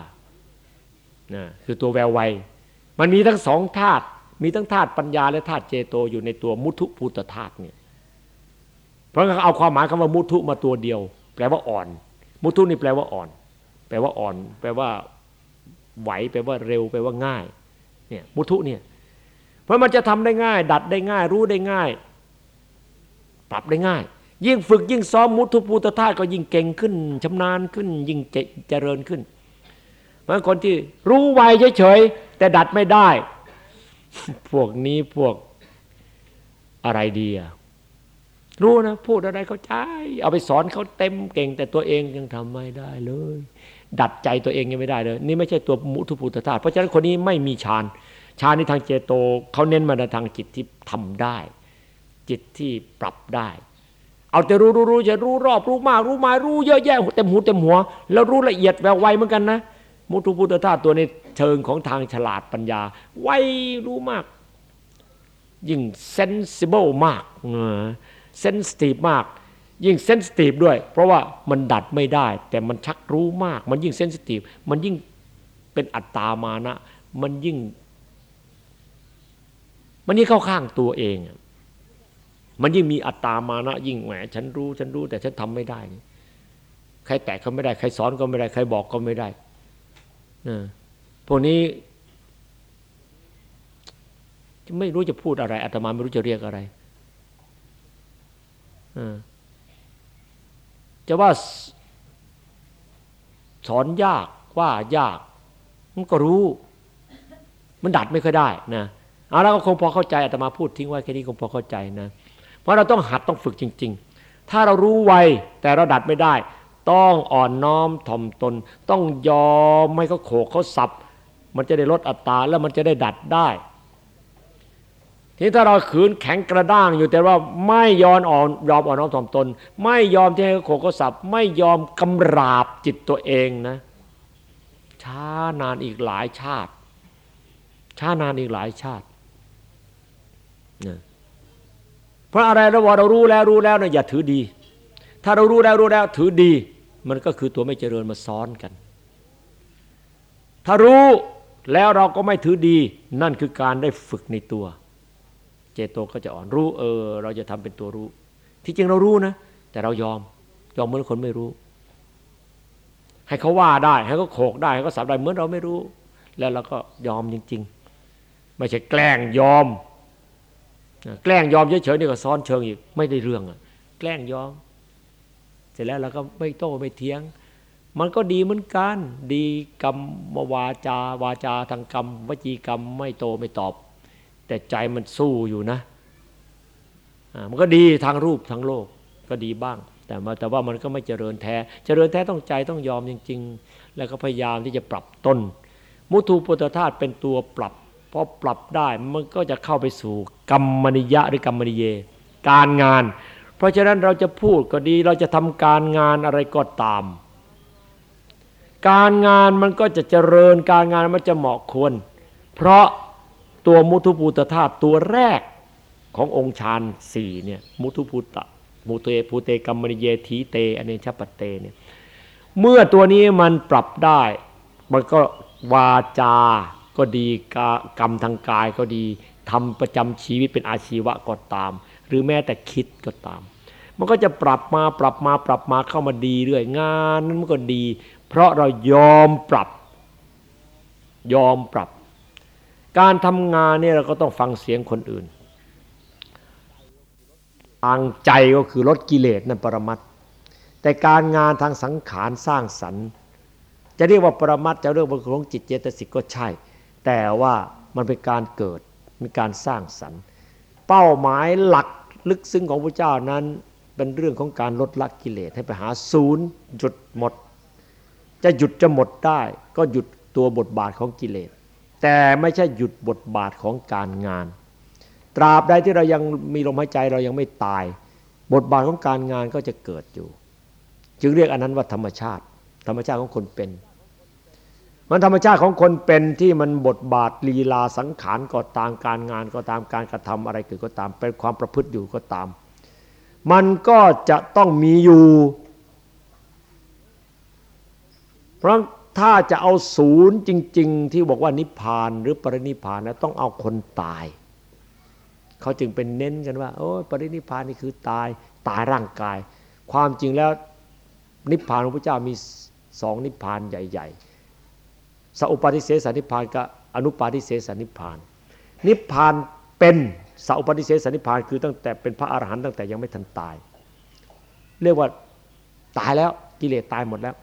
นะคือตัวแววไวมันมีทั้งสองธาตุมีทั้งธาตุปัญญาและธาตุเจโตอยู่ในตัวมุทุภูตธาตุเนี่ยเพราะงั้นเอาความหมายคำว่ามุทุมาตัวเดียว แปลว่าอ่อน มุทุนี่แปลว่าอ่อน แปลว่าอ่อน แปลว่า ไหวแปลว่าเร็วแปลว่าง่ายเนี่ยมุทุเนี่ยเพราะมันจะทำได้ง่าย ดัดได้ง่าย รู้ได้ง่าย ปรับได้ง่าย ยิ่งฝึกยิ่งซ้อมมุทุภูตธาตุก็ยิ่งเก่งขึ้นชำนาญขึ้น ยิ่งเจริญขึ้นเพราะคนที่รู้ไวเฉยๆแต่ดัดไม่ได้ พวกนี้พวกอะไรดีอะรู้นะ พูดอะไรเขาใจ เอาไปสอนเขาเต็มเก่ง แต่ตัวเองยังทำไม่ได้เลย ดัดใจตัวเองยังไม่ได้เลย นี่ไม่ใช่ตัวมุทุภูตธาตุเพราะฉะนั้นคนนี้ไม่มีฌานฌานในทางเจโตเขาเน้นมาในทางจิตที่ทำได้ จิตที่ปรับได้ เอาแต่รู้รู้รู้จะรู้รอบรู้มากรู้มารู้เยอะแยะเต็มหูเต็มหัว แล้วรู้ละเอียดแววไวเหมือนกันนะมุทุภูตธาตุตัวในเชิงของทางฉลาดปัญญา ไวรู้มาก ยิ่ง sensible มาก sensitive มาก ยิ่ง sensitive ด้วย เพราะว่ามันดัดไม่ได้ แต่มันชักรู้มาก มันยิ่ง sensitive มันยิ่งเป็นอัตตามานะ มันยิ่ง มันยิ่งเข้าข้างตัวเอง มันยิ่งมีอัตตามานะ ยิ่งแหมฉันรู้ฉันรู้ แต่ฉันทำไม่ได้ ใครแตะก็ไม่ได้ ใครสอนก็ไม่ได้ ใครบอกก็ไม่ได้พวกนี้ไม่รู้จะพูดอะไรอาตมาไม่รู้จะเรียกอะไรอ่า จะว่าสอนยากว่ายาก มันก็รู้ มันดัดไม่ค่อยได้นะเอาแล้วก็คงพอเข้าใจอาตมาพูดทิ้งไว้แค่นี้คงพอเข้าใจนะ เพราะเราต้องหัดต้องฝึกจริง ๆ ถ้าเรารู้ไวแต่เราดัดไม่ได้ ต้องอ่อนน้อมถ่อมตน ต้องยอมไม่เขาโขกเขาสับ มันจะได้ลดอัตราแล้วมันจะได้ดัดได้ ทีถ้าเราขืนแข็งกระด้างอยู่แต่ว่าไม่ยอมอ่อนยอมอ่อนน้อมถ่อมตน ไม่ยอมที่ให้โขกสับไม่ยอมกำราบจิตตัวเองนะ ช้านานอีกหลายชาติ ช้านานอีกหลายชาตินะเพราะอะไรเราบอกเรารู้แล้วรู้แล้วเนะอย่าถือดี ถ้าเรารู้แล้วรู้แล้วถือดี มันก็คือตัวไม่เจริญมาซ้อนกัน ถ้ารู้แล้วเราก็ไม่ถือดี นั่นคือการได้ฝึกในตัว เจโตก็จะอ่อนรู้เออ เราจะทำเป็นตัวรู้ ที่จริงเรารู้นะ แต่เรายอม ยอมเหมือนคนไม่รู้ ให้เขาว่าได้ ให้เขาโขกได้ให้เขาสับได้เหมือนเราไม่รู้ แล้วเราก็ยอมจริง ๆ ไม่ใช่แกล้งยอม แกล้งยอมเฉยๆนี่ก็ซ้อนเชิงอีกไม่ได้เรื่องอะแกล้งยอม เสร็จแล้วเราก็ไม่โต้ไม่เถียงมันก็ดีเหมือนกัน ดีกรรมวาจา วาจาทางกรรม วจีกรรมไม่โตไม่ตอบ แต่ใจมันสู้อยู่นะมันก็ดีทางรูปทางโลกก็ดีบ้าง แต่ว่าแต่ว่ามันก็ไม่เจริญแท้ เจริญแท้ต้องใจต้องยอมจริง ๆ แล้วก็พยายามที่จะปรับต้น มุทูปุตธาตุเป็นตัวปรับพอปรับได้มันก็จะเข้าไปสู่กรรมนิยะหรือกรรมนิเย การงาน เพราะฉะนั้นเราจะพูดก็ดีเราจะทำการงานอะไรก็ตาม การงานมันก็จะเจริญการงานมันจะเหมาะควร เพราะ ตัวมุทุปูตธาตุตัวแรกขององค์ฌานสี่เนี่ยมุทุปูตะมุเตภูเตกรรมนิเยทีเตอเนชปเตเนี่ยเมื่อตัวนี้มันปรับได้ มันก็วาจาก็ดีกรรมทางกายก็ดีทำประจำชีวิตเป็นอาชีวะก็ตาม หรือแม้แต่คิดก็ตาม มันก็จะปรับมาปรับมาปรับมาเข้ามาดีเรื่อยงานนั้นมันก็ดี เพราะเรายอมปรับ ยอมปรับ การทำงานเนี่ยเราก็ต้องฟังเสียงคนอื่นทางใจก็คือลดกิเลสนั่นปรมัตแต่การงานทางสังขารสร้างสรรค์ จะเรียกว่าปรมัตจะเรียกว่าของจิตเจตสิกก็ใช่ แต่ว่ามันเป็นการเกิดมีการสร้างสรรค์ เป้าหมายหลักลึกซึ้งของพระเจ้านั้นเป็นเรื่องของการลดละกิเลสให้ไปหาศูนย์หยุดหมด จะหยุดจะหมดได้ ก็หยุดตัวบทบาทของกิเลส แต่ไม่ใช่หยุดบทบาทของการงาน ตราบใดที่เรายังมีลมหายใจเรายังไม่ตาย บทบาทของการงานก็จะเกิดอยู่ จึงเรียกอันนั้นว่าธรรมชาติ ธรรมชาติของคนเป็น มันธรรมชาติของคนเป็นที่มันบทบาทลีลาสังขารก็ตามการงานก็ตามการกระทำอะไรเกิดก็ตามเป็นความประพฤติอยู่ก็ตาม มันก็จะต้องมีอยู่ เพราะ ถ้าจะเอาศูนย์จริง ๆ ที่บอกว่านิพพานหรือปรินิพพานนะต้องเอาคนตาย เขาจึงเป็นเน้นกันว่า โอ้ปรินิพพานนี่คือตายตายร่างกาย ความจริงแล้วนิพพานของพระเจ้ามีสองนิพพานใหญ่ ๆสัพปาทิเสสนิพานกับอนุปาทิเสสนิพาน นิพานเป็นสัพปาทิเสสนิพานคือตั้งแต่เป็นพระอรหันต์ตั้งแต่ยังไม่ทันตาย เรียกว่าตายแล้วกิเลสตายหมดแล้ว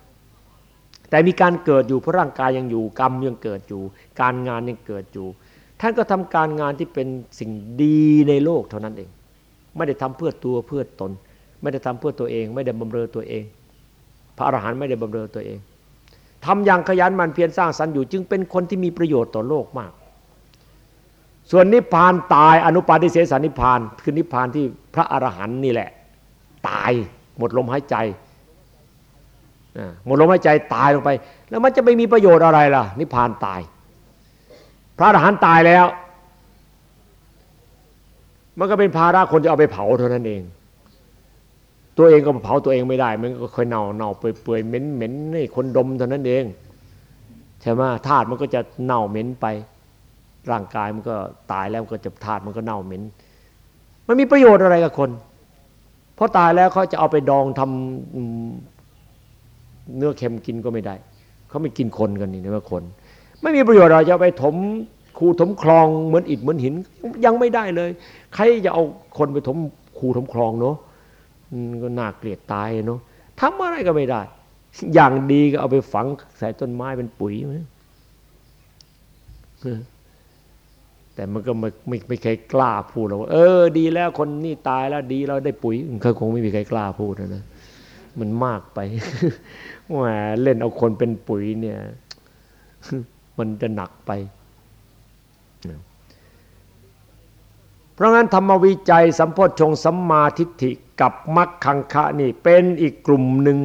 แต่มีการเกิดอยู่เพราะร่างกายยังอยู่ กรรมยังเกิดอยู่ การงานยังเกิดอยู่ ท่านก็ทำการงานที่เป็นสิ่งดีในโลกเท่านั้นเอง ไม่ได้ทำเพื่อตัวเพื่อตน ไม่ได้ทำเพื่อตัวเอง ไม่ได้บำเรอตัวเอง พระอรหันต์ไม่ได้บำเรอตัวเองทำอย่างขยันมันเพียรสร้างสรรค์อยู่ จึงเป็นคนที่มีประโยชน์ต่อโลกมาก ส่วนนิพพานตายอนุปาทิเสสนิพพาน คือนิพพานที่พระอรหันต์นี่แหละ ตายหมดลมหายใจ หมดลมหายใจตายลงไป แล้วมันจะไปมีประโยชน์อะไรล่ะ นิพพานตาย พระอรหันต์ตายแล้ว มันก็เป็นภาระคนจะเอาไปเผาเท่านั้นเอง ตัวเองก็เผาตัวเองไม่ได้ มันก็ค่อยเน่าเน่าเปื่อยเหม็นเหม็นนี่คนดมเท่านั้นเองใช่ไหมธาตุมันก็จะเน่าเหม็นไป ร่างกายมันก็ตายแล้วก็จะธาตุมันก็เน่าเหม็นมันมีประโยชน์อะไรกับคนพราะตายแล้วเขาจะเอาไปดองทำ เนื้อเค็มกินก็ไม่ได้ เขาไม่กินคนกันนี่นะคน ไม่มีประโยชน์เราจะไปถมคูถมคลองเหมือนอิฐเหมือนหิน ยังไม่ได้เลย ใครจะเอาคนไปถมคูถมคลองเนาะก็น่าเกลียดตายเนาะทำอะไรก็ไม่ได้ อย่างดีก็เอาไปฝังใส่ต้นไม้เป็นปุ๋ยแต่มันก็ไม่ไม่ไม่เคยกล้าพูดหรอกว่าเออ ดีแล้วคนนี่ตายแล้วดีเราได้ปุ๋ยเขาคงไม่มีใครกล้าพูดนะนะ มันมากไปว่าเล่นเอาคนเป็นปุ๋ยเนี่ย มันจะหนักไป เพราะงั้นธรรมวิจัยสัมโพชงสัมมาทิฏฐิกับมัคคังคะนี่เป็นอีกกลุ่มหนึ่ง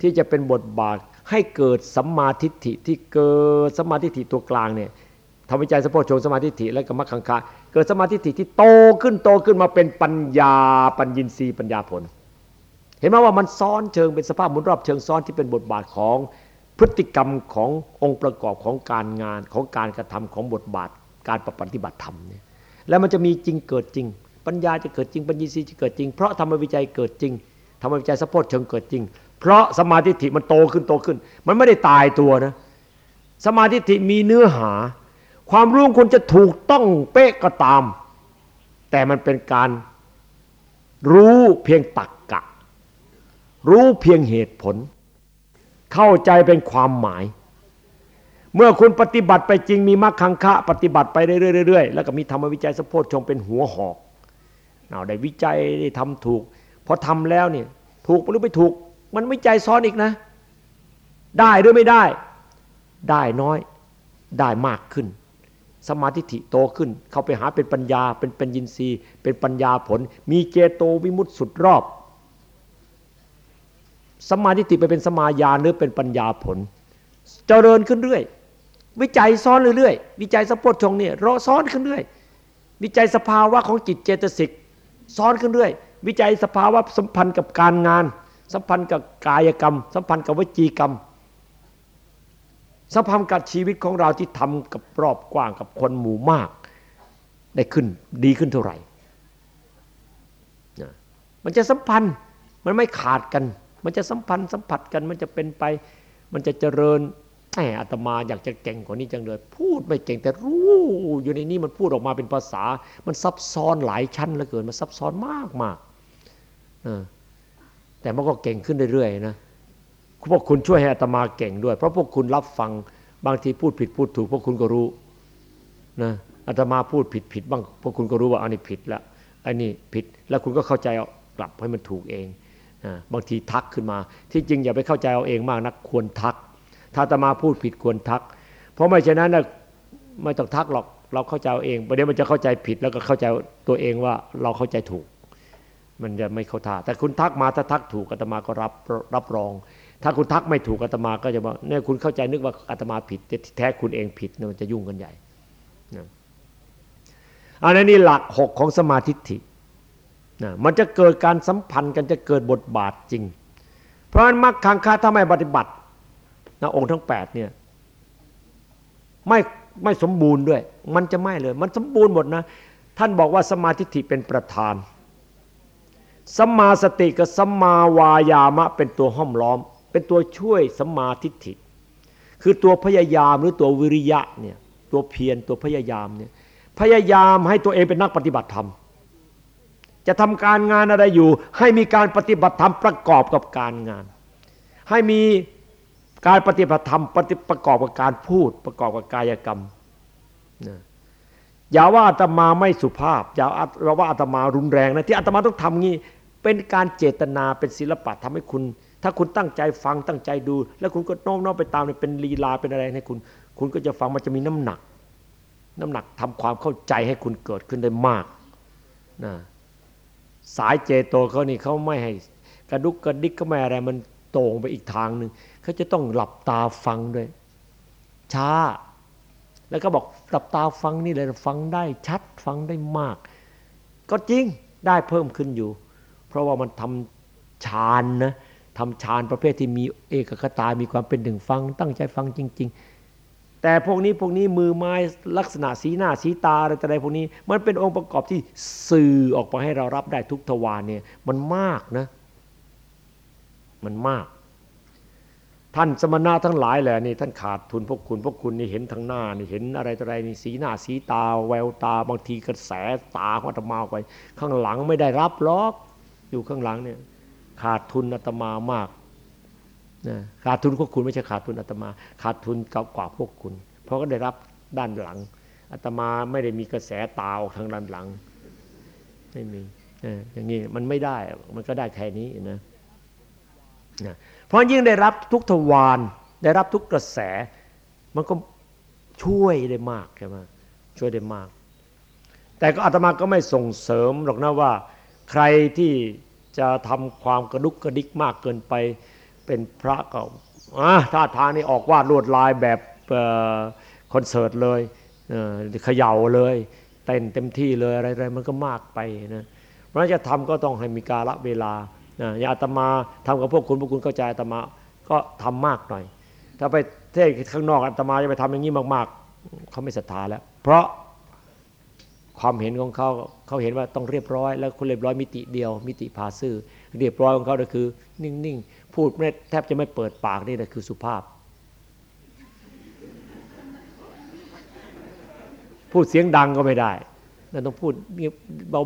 ที่จะเป็นบทบาทให้เกิดสัมมาทิฏฐิที่เกิดสัมมาทิฏฐิตัวกลางเนี่ยธรรมวิจัยสัมโพชงสัมมาทิฏฐิและกับมัคคังคะเกิดสัมมาทิฏฐิที่โตขึ้นโตขึ้นมาเป็นปัญญาปัญญินทรีย์ปัญญาผล ห็นไหมว่ามันซ้อนเชิงเป็นสภาพหมุนรอบเชิงซ้อนที่เป็นบทบาทของพฤติกรรมขององค์ประกอบของการงานของการกระทำของบทบาท การปฏิบัติธรรมเนี่ยแล้วมันจะมีจริงเกิดจริง ปัญญาจะเกิดจริง ปัญญีสีจะเกิดจริง เพราะธรรมวิจัยเกิดจริงธรรมวิจัยสะโพชเชิงเกิดจริง เพราะสมาธิิมันโตขึ้นโตขึ้น มันไม่ได้ตายตัวนะสมาธิิมีเนื้อหา ความรู้คุณจะถูกต้องเป๊ะก็ตาม แต่มันเป็นการรู้เพียงตัก รู้เพียงเหตุผล เข้าใจเป็นความหมาย เมื่อคุณปฏิบัติไปจริงมีมรรคคังคะ ปฏิบัติไปเรื่อยๆแล้วก็มีธรรมวิจัยสะโพชชงเป็นหัวหอกเอาได้วิจัยได้ทำถูกพอทำแล้วเนี่ยถูกหรือไม่ถูก มันวิจัยซ้อนอีกนะ ได้หรือไม่ได้ ได้น้อยได้มากขึ้น สมาธิิโตขึ้น เข้าไปหาเป็นปัญญาเป็นเป็นยินทรีย์ เป็นปัญญาผล มีเจโตวิมุตติสุดรอบ สมาธิติไปเป็นสมาญาณหรือเป็นปัญญาผล เจริญขึ้นเรื่อย วิจัยซ้อนเรื่อยๆวิจัยสปดชงเนี่ยรอซ้อนขึ้นเรื่อย วิจัยสภาวะของจิตเจตสิกซ้อนขึ้นเรื่อย วิจัยสภาวะสัมพันธ์กับการงาน สัมพันธ์กับกายกรรม สัมพันธ์กับวจีกรรมสัมพันธ์กับชีวิตของเราที่ทำกับรอบกว้างกับคนหมู่มาก ได้ขึ้นดีขึ้นเท่าไหร่มันจะสัมพันธ์มันไม่ขาดกัน มันจะสัมพันธ์สัมผัสกันมันจะเป็นไป มันจะเจริญแหมอาตมาอยากจะเก่งกว่านี้จังเลย พูดไม่เก่งแต่รู้อยู่ในนี้มันพูดออกมาเป็นภาษา มันซับซ้อนหลายชั้นเหลือเกินมันซับซ้อนมากมากแต่มันก็เก่งขึ้นเรื่อยๆนะพวกคุณช่วยให้อาตมาเก่งด้วย เพราะพวกคุณรับฟังบางทีพูดผิดพูดถูก พวกคุณก็รู้นะอาตมาพูดผิดผิดบ้างพวกคุณก็รู้ว่าอันนี้ผิดแล้วอันนี้ผิดแล้วคุณก็เข้าใจกลับให้มันถูกเอง บางทีทักขึ้นมา ที่จริงอย่าไปเข้าใจเอาเองมากนักควรทัก ถ้าอาตมาพูดผิดควรทัก เพราะไม่เช่นนั้นนะไม่ต้องทักหรอกเราเข้าใจเอาเองประเดี๋ยวมันจะเข้าใจผิดแล้วก็เข้าใจตัวเองว่าเราเข้าใจถูก มันจะไม่เข้าท่าแต่คุณทักมาถ้าทักถูกอาตมาก็รับรับรอง ถ้าคุณทักไม่ถูกอาตมาก็จะบอกเนี่ยคุณเข้าใจนึกว่าอาตมาผิดแต่แท้คุณเองผิดเนี่ยมันจะยุ่งกันใหญ่นะอันนี้นี่หลักหกของสมาธิ นะมันจะเกิดการสัมพันธ์กันจะเกิดบทบาทจริง เพราะฉะนั้นมรรคคังคาถ้าไม่ปฏิบัตินะองค์ทั้ง8เนี่ยไม่ไม่สมบูรณ์ด้วย มันจะไม่เลย มันสมบูรณ์หมดนะ ท่านบอกว่าสมาธิิเป็นประธานสมาสติกับสมาวายามะเป็นตัวห้อมล้อม เป็นตัวช่วยสมาทิฏฐิ คือตัวพยายามหรือตัววิริยะเนี่ยตัวเพียรตัวพยายามเนี่ยพยายามให้ตัวเองเป็นนักปฏิบัติธรรม จะทำการงานอะไรอยู่ ให้มีการปฏิบัติธรรมประกอบกับการงาน ให้มีการปฏิบัติธรรมปฏิประกอบกับการพูดประกอบกับกายกรรมนะอย่าว่าอาตมาไม่สุภาพ อย่าว่าอาตมารุนแรงนะที่อาตมาต้องทำงี้เป็นการเจตนาเป็นศิลปะทำให้คุณ ถ้าคุณตั้งใจฟังตั้งใจดู แล้วคุณก็น้อมน้อมไปตามเป็นลีลาเป็นอะไรให้คุณ คุณก็จะฟังมันจะมีน้ำหนัก น้ำหนักทำความเข้าใจให้คุณเกิดขึ้นได้มากนะ สายเจโตเขานี่เขาไม่ให้กระดุกกระดิกก็ไม่อะไรมันโต่งไปอีกทางหนึ่งเขาจะต้องหลับตาฟังด้วย ช้า แล้วก็บอกหลับตาฟังนี่เลยฟังได้ชัดฟังได้มาก ก็จริงได้เพิ่มขึ้นอยู่ เพราะว่ามันทำฌานนะทำฌานประเภทที่มีเอกคตา มีความเป็นหนึ่งฟัง ตั้งใจฟังจริง ๆ แต่พวกนี้พวกนี้มือไม้ลักษณะสีหน้าสีตาอะไรต่อะไรพวกนี้ มันเป็นองค์ประกอบที่สื่อออกมาให้เรารับได้ทุกทวารเนี่ยมันมากนะมันมาก ท่านสมณะทั้งหลายแหละนี่ท่านขาดทุนพวกคุณพวกคุณนี่เห็นทางหน้านี่เห็นอะไรต่ออะไรนี่สีหน้าสีตา แววตาบางทีกระแสตาของอาตมาไป ข้างหลังไม่ได้รับล็อก อยู่ข้างหลังเนี่ยขาดทุนอาตมามาก นะขาดทุนพวกคุณไม่ใช่ขาดทุนอาตมา ขาดทุนเก่ากว่าพวกคุณ เพราะก็ได้รับด้านหลังอาตมาไม่ได้มีกระแสตาออกทางด้านหลัง ไม่มีอย่างนี้มันไม่ได้มันก็ได้แค่นี้นะนะเพราะยิ่งได้รับทุกทวารได้รับทุกกระแส มันก็ช่วยได้มากใช่ไหมช่วยได้มาก แต่ก็อาตมาก็ไม่ส่งเสริมหรอกนะว่า ใครที่จะทำความกระดุกกระดิกมากเกินไป เป็นพระก็ท่าทางนี้ออกวาดลวดลายแบบคอนเสิร์ตเลยเขย่าเลยเต้นเต็มที่เลยอะไรๆมันก็มากไปนะเพราะจะทำก็ต้องให้มีกาละเวลาอย่าอาตมาทำกับพวกคุณพวกคุณเข้าใจอาตมาก็ทำมากหน่อย ถ้าไปเทศข้างนอกอาตมาจะไปทำอย่างนี้มากๆเขาไม่ศรัทธาแล้ว เพราะความเห็นของเขาเขาเห็นว่าต้องเรียบร้อย แล้วคนเรียบร้อยมิติเดียว มิติภาซื่อเรียบร้อยของเขาก็คือ นิ่งๆ พูดแทบจะไม่เปิดปากนี่แหละคือสุภาพ พูดเสียงดังก็ไม่ได้นั่นต้องพูด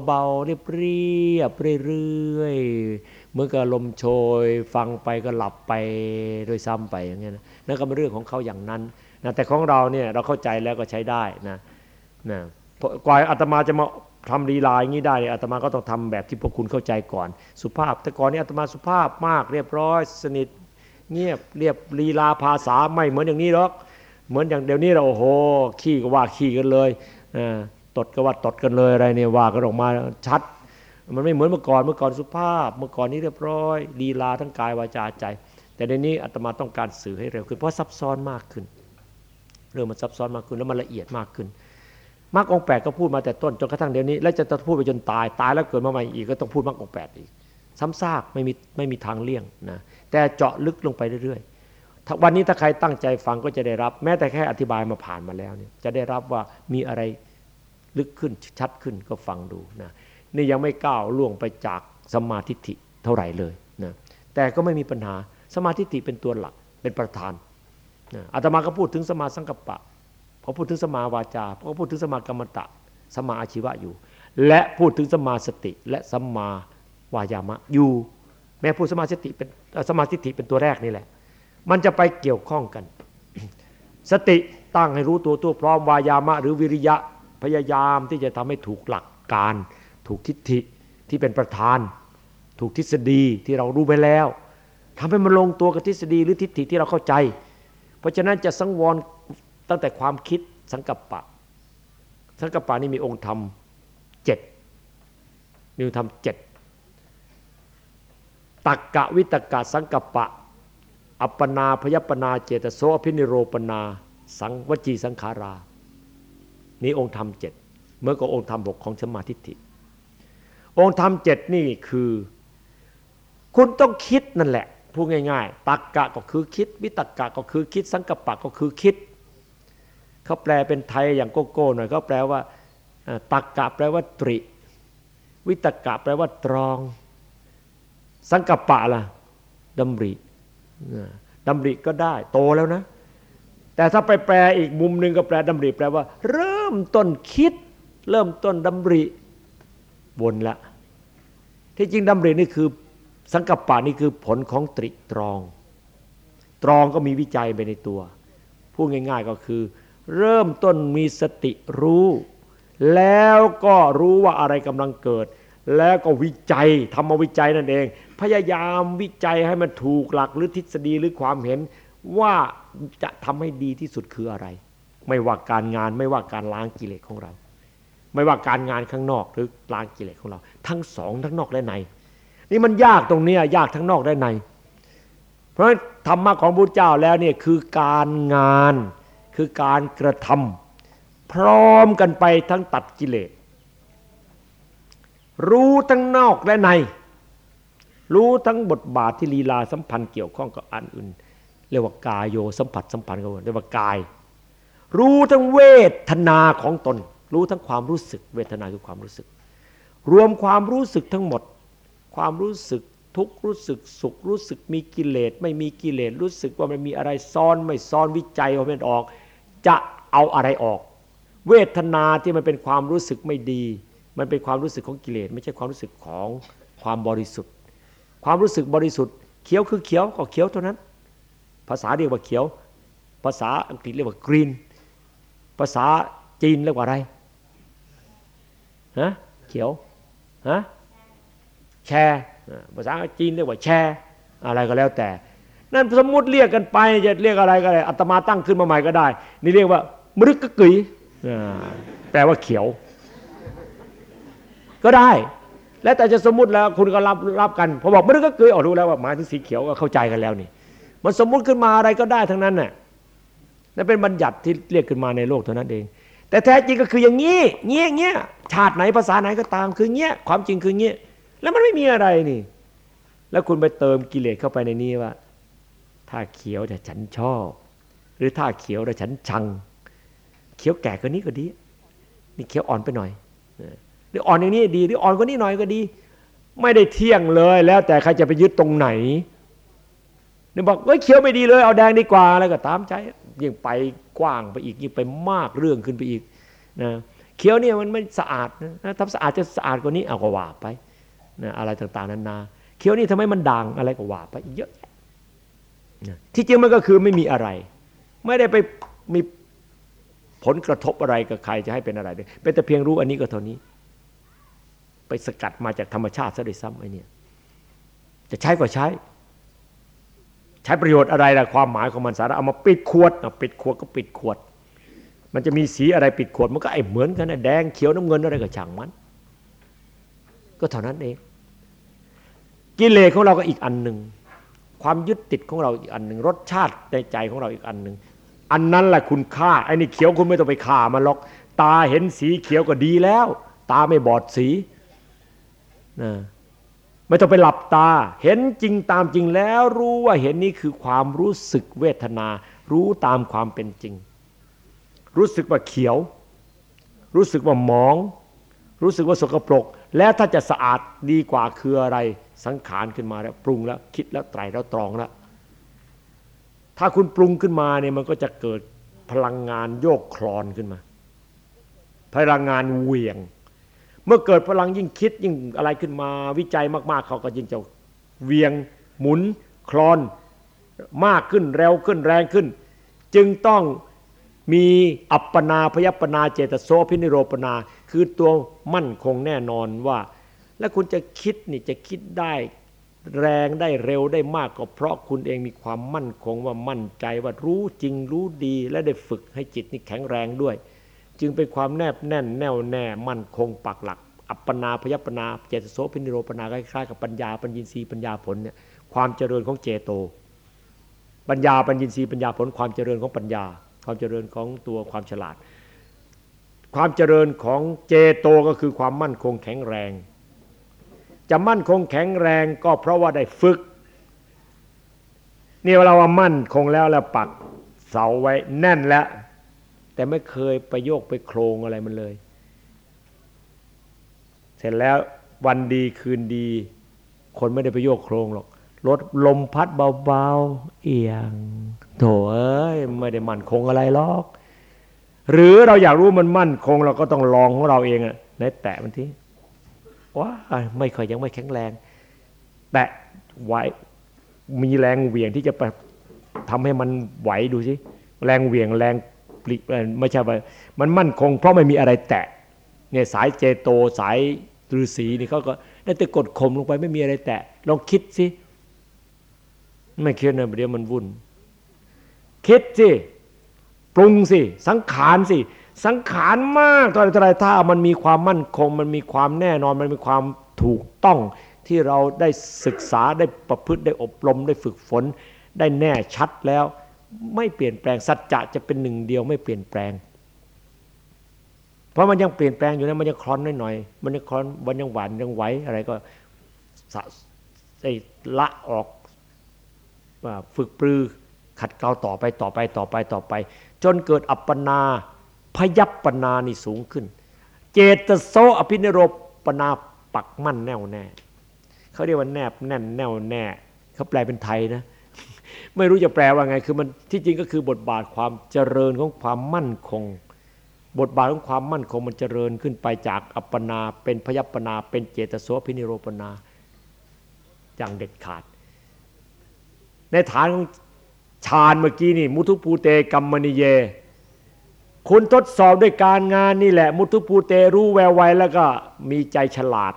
เบาๆเรียบเรียบเรื่อยๆเหมือนกับลมโชย ฟังไปก็หลับไปโดยซ้ำไปอย่างเงี้ยนั่นก็เป็นเรื่องของเขาอย่างนั้นนะแต่ของเราเนี่ยเราเข้าใจแล้วก็ใช้ได้นะนะกว่าอาตมาจะมา ทำลีลายงี้ได้อาตมาก็ต้องทำแบบที่พวกคุณเข้าใจก่อน สุภาพ แต่ก่อนนี้อาตมาสุภาพมากเรียบร้อย สนิทเงียบเรียบลีลาภาษาไม่เหมือนอย่างนี้หรอก เหมือนอย่างเดี๋ยวนี้เราโอ้โหขี้ก็ว่าขี้กันเลยตดก็ว่าตดกันเลยอะไรเนี่ยว่ากันออกมาชัด มันไม่เหมือนเมื่อก่อนเมื่อก่อนสุภาพ เมื่อก่อนนี้เรียบร้อยลีลาทั้งกายวาจาใจ แต่ในนี้อาตมาต้องการสื่อให้เร็วขึ้นเพราะซับซ้อนมากขึ้น เรื่องมันซับซ้อนมากขึ้นแล้วมันละเอียดมากขึ้น มรรคองแปดก็พูดมาแต่ต้นจนกระทั่งเดี๋ยวนี้ แล้วจะจะพูดไปจนตายตายแล้วเกิดมาใหม่อีกก็ต้องพูดมรรคองแปดอีก ซ้ำซากไม่มีไม่มีทางเลี่ยงนะแต่เจาะลึกลงไปเรื่อยๆวันนี้ถ้าใครตั้งใจฟังก็จะได้รับ แม้แต่แค่อธิบายมาผ่านมาแล้วเนี่ยจะได้รับว่ามีอะไรลึกขึ้นชัดขึ้นก็ฟังดูนะนี่ยังไม่ก้าวล่วงไปจากสมาธิิเท่าไหร่เลยนะแต่ก็ไม่มีปัญหาสมาธิิเป็นตัวหลักเป็นประธานนะอาตมาก็พูดถึงสมาสังกัปปะ พอพูดถึงสมาวาจาเพอพูดถึงสมากรรมตะสมาอาชีวะอยู่ และพูดถึงสมาสติและสมาวายามะอยู่ แม้พูดสมาสติเป็นสมาธิิเป็นตัวแรกนี่แหละ มันจะไปเกี่ยวข้องกัน สติตั้งให้รู้ตัวตัวพร้อมวายามะ หรือวิริยะพยายามที่จะทำให้ถูกหลักการ ถูกทิฏฐิที่เป็นประธาน ถูกทฤษฎีที่เรารู้ไปแล้วทำให้มันลงตัวกับทฤษฎีหรือทิฏฐิที่เราเข้าใจ เพราะฉะนั้นจะสังวร ตั้งแต่ความคิดสังกัปปะ สังกัปปะนี่มีองค์ธรรมเจ็ดมีองค์ธรรมเจ็ดตักกะวิตกะสังกัปปะ อัปปนาพยปนาเจตโสอภินิโรปนาสังวจีสังขารา นี่องค์ธรรมเจ็ดเมื่อกับองค์ธรรมบกของสมาธิิองค์ธรรมเจ็ดนี่คือ คุณต้องคิดนั่นแหละพูดง่าย ๆ ตักกะก็คือคิด วิตกะก็คือคิด สังกัปปะก็คือคิด เขาแปลเป็นไทยอย่างโกโก้หน่อยเขาแปลว่าตักกะแปลว่าตริ วิตกะแปลว่าตรอง สังกปะล่ะดำริดำริก็ได้ โตแล้วนะ แต่ถ้าไปแปลอีกมุมหนึ่งก็แปลดำริแปลว่า เริ่มต้นคิด เริ่มต้นดำริวนละ ที่จริงดำรินี่คือ สังกปะนี่คือผลของตริตรอง ตรองก็มีวิจัยไปในตัวพูดง่าย ๆก็คือ เริ่มต้นมีสติรู้ แล้วก็รู้ว่าอะไรกำลังเกิด แล้วก็วิจัยทำมาวิจัยนั่นเอง พยายามวิจัยให้มันถูกหลักหรือทฤษฎีหรือความเห็นว่าจะทำให้ดีที่สุดคืออะไร ไม่ว่าการงานไม่ว่าการล้างกิเลสของเรา ไม่ว่าการงานข้างนอกหรือล้างกิเลสของเรา ทั้งสองทั้งนอกและใน นี่มันยากตรงนี้ยากทั้งนอกและใน เพราะธรรมะของพระเจ้าแล้วเนี่ยคือการงาน คือการกระทำพร้อมกันไปทั้งตัดกิเลส รู้ทั้งนอกและใน รู้ทั้งบทบาทที่ลีลาสัมพันธ์เกี่ยวข้องกับอันอื่น เรียกว่ากายโยสัมผัสสัมพันธ์กันเรียกว่ากาย รู้ทั้งเวทนาของตน รู้ทั้งความรู้สึก เวทนาคือความรู้สึก รวมความรู้สึกทั้งหมด ความรู้สึกทุกรู้สึกสุขรู้สึกมีกิเลสไม่มีกิเลสรู้สึกว่ามันมีอะไรซ้อนไม่ซ้อนวิจัยเอามันออก จะเอาอะไรออก เวทนาที่มันเป็นความรู้สึกไม่ดี มันเป็นความรู้สึกของกิเลสไม่ใช่ความรู้สึกของความบริสุทธิ์ ความรู้สึกบริสุทธิ์เขียวคือเขียวก็เขียวเท่านั้น ภาษาเรียกว่าเขียว ภาษาอังกฤษเรียกว่ากรีนภาษาจีนเรียกว่าอะไรฮะเขียวฮะแชร์ภาษาจีนเรียกว่าแชร์อะไรก็แล้วแต่ นั่นสมมติเรียกกันไปจะเรียกอะไรก็ได้อัตมาตั้งขึ้นมาใหม่ก็ได้ นี่เรียกว่ามรึกกะกุยแปลว่าเขียว ก็ได้ แล้วแต่จะสมมติแล้วคุณก็รับรับกันพอบอกมรึกกะกุยออกรู้แล้วว่าหมายถึงสีเขียวก็เข้าใจกันแล้วนี่ มันสมมุติขึ้นมาอะไรก็ได้ทั้งนั้นน่ะนั่นเป็นบัญญัติที่เรียกขึ้นมาในโลกเท่านั้นเอง แต่แท้จริงก็คืออย่างนี้เงี้ยเงี้ยชาติไหนภาษาไหนก็ตามคือเงี้ยความจริงคือเงี้ยแล้วมันไม่มีอะไรนี่ แล้วคุณไปเติมกิเลสเข้าไปในนี้ว่า ถ้าเขียวแต่ฉันชอบ หรือถ้าเขียวแต่ฉันชัง เขียวแก่กว่านี้ก็ดี นี่เขียวอ่อนไปหน่อยหรืออ่อนอย่างนี้ดีหรืออ่อนกว่านี้หน่อยก็ดี ไม่ได้เที่ยงเลยแล้วแต่ใครจะไปยึดตรงไหนเนี่ยบอกเฮ้ยเขียวไม่ดีเลย เอาแดงดีกว่าแล้วก็ตามใจยิ่งไปกว้างไปอีกยิ่งไปมากเรื่องขึ้นไปอีกนะเขียวเนี่ยมันไม่สะอาดนะทำสะอาดจะสะอาดกว่านี้เอาก็ว่าไปนะอะไรต่างๆนานาเขียวนี่ทำไมมันด่างอะไรก็ว่าไปเยอะ ที่จริงมันก็คือไม่มีอะไร ไม่ได้ไปมีผลกระทบอะไรกับใครจะให้เป็นอะไรเลยเป็นแต่เพียงรู้อันนี้ก็เท่านี้ ไปสกัดมาจากธรรมชาติซะด้วยซ้ำไอ้นี่จะใช้ก็ใช้ ใช้ประโยชน์อะไรล่ะความหมายของมันสาระเอามาปิดขวดปิดขวดก็ปิดขวด มันจะมีสีอะไรปิดขวดมันก็ไอ้เหมือนกันนะแดงเขียวน้ำเงินอะไรก็ช่างมัน ก็เท่านั้นเองกิเลสของเราก็อีกอันหนึ่ง ความยึดติดของเราอีกอันหนึ่งรสชาติในใจของเราอีกอันหนึ่งอันนั้นแหละคุณค่าไอ้นี่เขียวคุณไม่ต้องไปฆ่ามันหรอกตาเห็นสีเขียวก็ดีแล้ว ตาไม่บอดสีนะไม่ต้องไปหลับตา เห็นจริงตามจริงแล้วรู้ว่าเห็นนี่คือความรู้สึกเวทนา รู้ตามความเป็นจริง รู้สึกว่าเขียว รู้สึกว่าหมอง รู้สึกว่าสกปรก แล้วถ้าจะสะอาดดีกว่าคืออะไร สังขารขึ้นมาแล้วปรุงแล้วคิดแล้วไตรแล้วตรองแล้วถ้าคุณปรุงขึ้นมาเนี่ยมันก็จะเกิดพลังงานโยกคลอนขึ้นมา พลังงานเหวี่ยง เมื่อเกิดพลังยิ่งคิดยิ่งอะไรขึ้นมาวิจัยมาก ๆ เขาก็ยิ่งจะเวียงหมุนคลอนมากขึ้นเร็วขึ้นแรงขึ้น จึงต้องมีอัปปนาพยัปปนาเจตโสพินิโรปนา คือตัวมั่นคงแน่นอนว่า และคุณจะคิดนี่จะคิดได้แรงได้เร็วได้มากก็เพราะคุณเองมีความมั่นคงว่ามั่นใจว่ารู้จริงรู้ดีและได้ฝึกให้จิตนี่แข็งแรงด้วย จึงเป็นความแนบแน่นแน่วแน่มั่นคงปักหลัก อัปปนาพยปนาเจตโสพินิโรปนาคล้ายๆกับปัญญาปัญญีสีปัญญาผลเนี่ยความเจริญของเจโต ปัญญาปัญญีสีปัญญาผล ความเจริญของปัญญา ความเจริญของตัวความฉลาด ความเจริญของเจโตก็คือความมั่นคงแข็งแรง จะมั่นคงแข็งแรงก็เพราะว่าได้ฝึกนี่เราว่ามั่นคงแล้วแล้วปักเสาไว้แน่นแล้ว แต่ไม่เคยไปโยกไปโครงอะไรมันเลย เสร็จแล้ววันดีคืนดี คนไม่ได้ไปโยกโครงหรอกรถลมพัดเบาๆ เอียงโถเอ้ยไม่ได้มั่นคงอะไรหรอก หรือเราอยากรู้มันมั่นคงเราก็ต้องลองของเราเองอะในแตะมันที ว้าไม่ค่อยยังไม่แข็งแรง แต่ไหวมีแรงเหวี่ยงที่จะไปทำให้มันไหวดูสิแรงเหวี่ยงแรงปลิไม่ใช่ว่ามันมั่นคง เพราะไม่มีอะไรแตะเนี่ยสายเจโตสายฤาษีนี่เขาก็ได้แต่กดข่มลงไปไม่มีอะไรแตะลองคิดสิไม่คิดนะเดี๋ยวมันวุ่น คิดสิปรุงสิ สังขารสิ สังขารมากตอนไรถ้ามันมีความมั่นคง มันมีความแน่นอนมันมีความถูกต้องที่เราได้ศึกษาได้ประพฤติได้อบรมได้ฝึกฝน ได้แน่ชัดแล้ว ไม่เปลี่ยนแปลงสัจจะจะเป็นหนึ่งเดียวไม่เปลี่ยนแปลง เพราะมันยังเปลี่ยนแปลงอยู่นะมันยังคลอนน้อยๆมันยังคลอนมันยังหวานยังไหวอะไรก็ละออกฝึกปรือขัดเกลาต่อไปต่อไปต่อไปต่อไป จนเกิดอัปปนา พยับปนานี่สูงขึ้น เจตโสอภินิโรปนาปักมั่นแน่วแน่เขาเรียกว่าแนบแน่นแน่วแน่เขาแปลเป็นไทยนะ ไม่รู้จะแปลว่าไง คือมันที่จริงก็คือบทบาทความเจริญของความมั่นคง บทบาทของความมั่นคงมันเจริญขึ้นไปจากอัปปนา เป็นพยัปปนา เป็นเจตโสพินิโรปนาอย่างเด็ดขาด ในฐานของฌานเมื่อกี้นี่ มุทุปูเตกัมมณีเย คุณทดสอบด้วยการงานนี่แหละ มุทุภูเตรู้แววไวแล้วก็มีใจฉลาด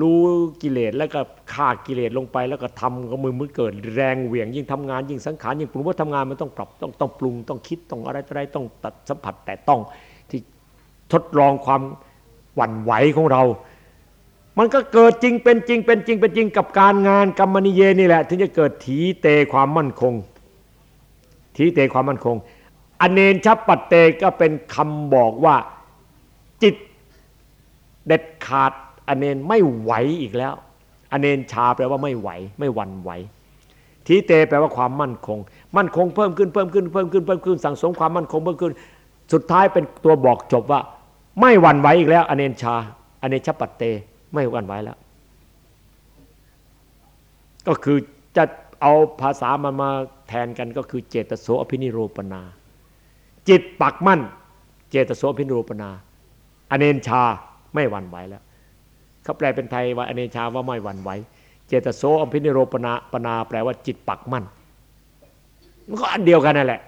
รู้กิเลสแล้วก็ฆ่ากิเลสลงไป แล้วก็ทำก็มือมือเกิดแรงเหวี่ยงยิ่งทำงานยิ่งสังขารยิ่งปรุงว่าทำงานมันต้องปรับต้องต้องปรุงต้องคิดต้องอะไรอะไรต้องตัดสัมผัสแต่ต้องที่ทดลองความหวั่นไหวของเรา มันก็เกิดจริงเป็นจริงเป็นจริงเป็นจริงกับการงานกรรมนิเยนี่แหละถึงจะเกิดถีเตความมั่นคง ถีเตความมั่นคง อเนนชัปัตเตก็เป็นคำบอกว่าจิตเด็ดขาดอเนนไม่ไหวอีกแล้ว อเนนชาแปลว่าไม่ไหว ไม่หวั่นไหวทีเตแปลว่าความมั่นคง มั่นคงเพิ่มขึ้นเพิ่มขึ้นเพิ่มขึ้นเพิ่มขึ้นสั่งสมความมั่นคงเพิ่มขึ้น สุดท้ายเป็นตัวบอกจบว่า ไม่หวั่นไหวอีกแล้ว อเนนชา อเนชปัตเตไม่หวั่นไหวแล้ว ก็คือจะเอาภาษามันมาแทนกันก็คือเจตโสอภินิโรปนา จิตปักมั่น เจตโสอภินิโรปนา อเนนชาไม่หวั่นไหวแล้วเขาแปลเป็นไทยว่าอเนชาว่าไม่หวั่นไหวเจตโสอภินิโรปนาปนาแปลว่าจิตปักมั่นมันก็อันเดียวกันนั่นแหละ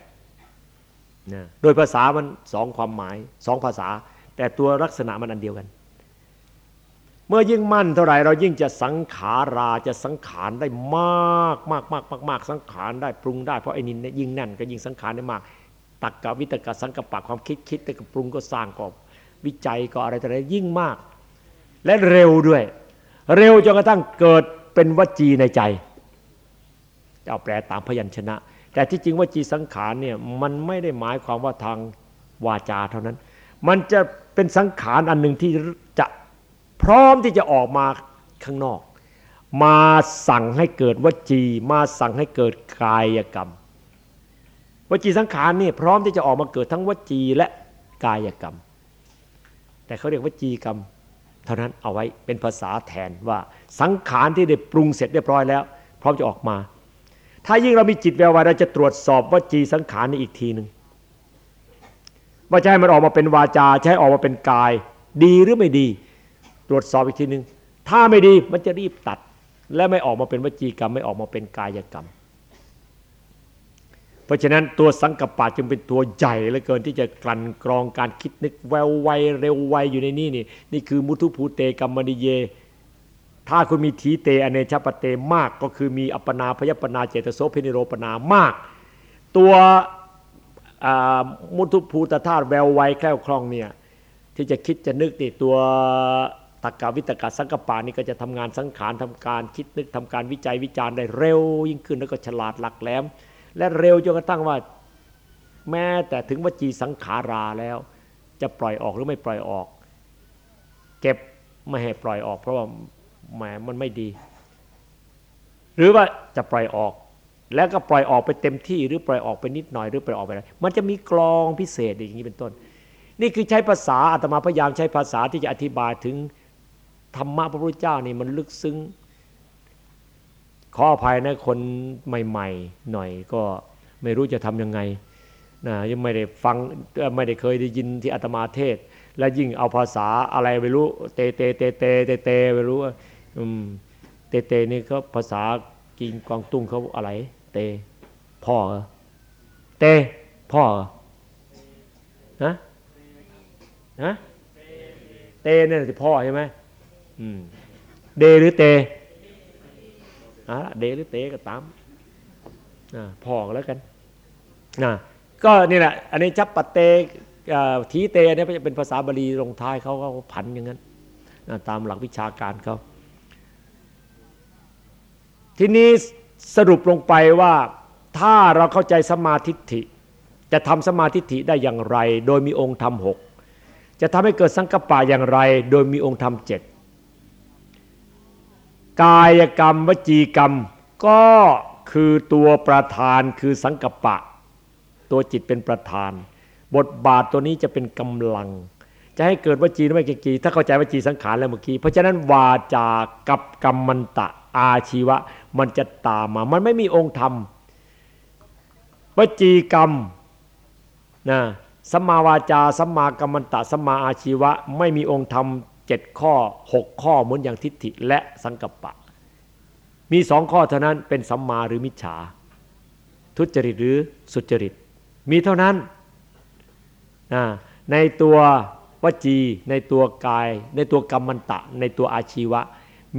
โดยภาษามันสองความหมายสองภาษา แต่ตัวลักษณะมันอันเดียวกัน เมื่อยิ่งมั่นเท่าไหร่เรายิ่งจะสังขาราจะสังขารได้มากมากมากมากมากสังขารได้ปรุงได้เพราะไอ้นินยิ่งแน่นก็ยิ่งสังขารได้มาก ตักกะวิตกะสังกปะความคิดคิดแต่ก็ปรุงก็สร้างก็วิจัยก็อะไรแต่อะไรยิ่งมาก และเร็วด้วย เร็วจนกระทั่งเกิดเป็นวจีในใจจะเอาแปลตามพยัญชนะ แต่ที่จริงวจีสังขารเนี่ยมันไม่ได้หมายความว่าทางวาจาเท่านั้น มันจะเป็นสังขารอันหนึ่งที่จะพร้อมที่จะออกมาข้างนอก มาสั่งให้เกิดวจี มาสั่งให้เกิดกายกรรม วจีสังขารนี่พร้อมที่จะออกมาเกิดทั้งวจีและกายกรรม แต่เขาเรียกวจีกรรม เท่านั้นเอาไว้เป็นภาษาแทนว่าสังขารที่ได้ปรุงเสร็จเรียบร้อยแล้ว พร้อมจะออกมา ถ้ายิ่งเรามีจิตแวววายเราจะตรวจสอบวจีสังขารนี้อีกทีหนึ่งว่าจะให้มันออกมาเป็นวาจาใช้ออกมาเป็นกาย ดีหรือไม่ดี ตรวจสอบอีกทีหนึ่งถ้าไม่ดีมันจะรีบตัด และไม่ออกมาเป็นวจีกรรม ไม่ออกมาเป็นกายกรรม เพราะฉะนั้นตัวสังกัปปะจึงเป็นตัวใหญ่เหลือเกินที่จะกลั่นกรองการคิดนึกแววไวเร็วไวอยู่ในนี่นี่นี่คือมุทุภูเตกรรมนิเย ถ้าคุณมีทีเตอเนชปเตมากก็คือมีอัปนาพยปนาเจตโสเพนิโรปนามาก ตัวมุทุภูตธาตุแววไวแคล่วคล่องเนี่ยที่จะคิดจะนึกนี่ตัวตกาวิตกาสังกปานี่ก็จะทำงานสังขารทำการคิดนึกทำการวิจัยวิจารณ์ได้เร็วยิ่งขึ้นแล้วก็ฉลาดหลักแหลม และเร็วจนกระทั่งว่า แม้แต่ถึงวจีสังขาราแล้ว จะปล่อยออกหรือไม่ปล่อยออก เก็บไม่ให้ปล่อยออก เพราะว่าแหมมันไม่ดี หรือว่าจะปล่อยออก แล้วก็ปล่อยออกไปเต็มที่หรือปล่อยออกไปนิดหน่อยหรือปล่อยออกไปอะไรมันจะมีกรองพิเศษอย่างนี้เป็นต้น นี่คือใช้ภาษาอาตมาพยายามใช้ภาษาที่จะอธิบายถึงธรรมะพระพุทธเจ้านี่มันลึกซึ้ง ขออภัยนะคนใหม่ๆหน่อยก็ไม่รู้จะทำยังไงนะยังไม่ได้ฟังไม่ได้เคยได้ยินที่อาตมาเทศ และยิ่งเอาภาษาอะไรไม่รู้เตเตเตเตเตเตไม่รู้อืมเตเตนี่เขาภาษากินกวางตุ้งเขาอะไร เต พ่อเต พ่อฮะฮะเตเนี่ยที่พ่อใช่ไหมเดหรือเต อะเดหรือเตก็ตามพอแล้วกันนะก็นี่แหละ อันนี้จับปัตเตทีเตเนี่ยเป็นภาษาบาลีลงท้ายเขาก็ผันอย่างนั้นตามหลักวิชาการเขาทีนี้สรุปลงไปว่าถ้าเราเข้าใจสมาธิิจะทำสมาธิิได้อย่างไร โดยมีองค์ธรรมหกจะทำให้เกิดสังกปะอย่างไร โดยมีองค์ธรรมเจ็ด กายกรรมวจีกรรม ก็คือตัวประธานคือสังกปะ ตัวจิตเป็นประธาน บทบาทตัวนี้จะเป็นกำลัง จะให้เกิดวจีหรือไม่กีถ้าเข้าใจวจีสังขารแล้วเมื่อกี้เพราะฉะนั้นวาจากับกรรมมันตะอาชีวะ มันจะตามมา มันไม่มีองค์ธรรมวจีกรรมนะสัมมาวาจาสัมมากรรมันตะสัมมาอาชีวะ ไม่มีองค์ธรรม เจ็ดข้อหกข้อเหมือนอย่างทิฏฐิและสังกัปปะ มีสองข้อเท่านั้นเป็นสัมมาหรือมิจฉา ทุจริตหรือสุจริต มีเท่านั้น ในตัววจีในตัวกาย ในตัวกรรมันตะ ในตัวอาชีวะ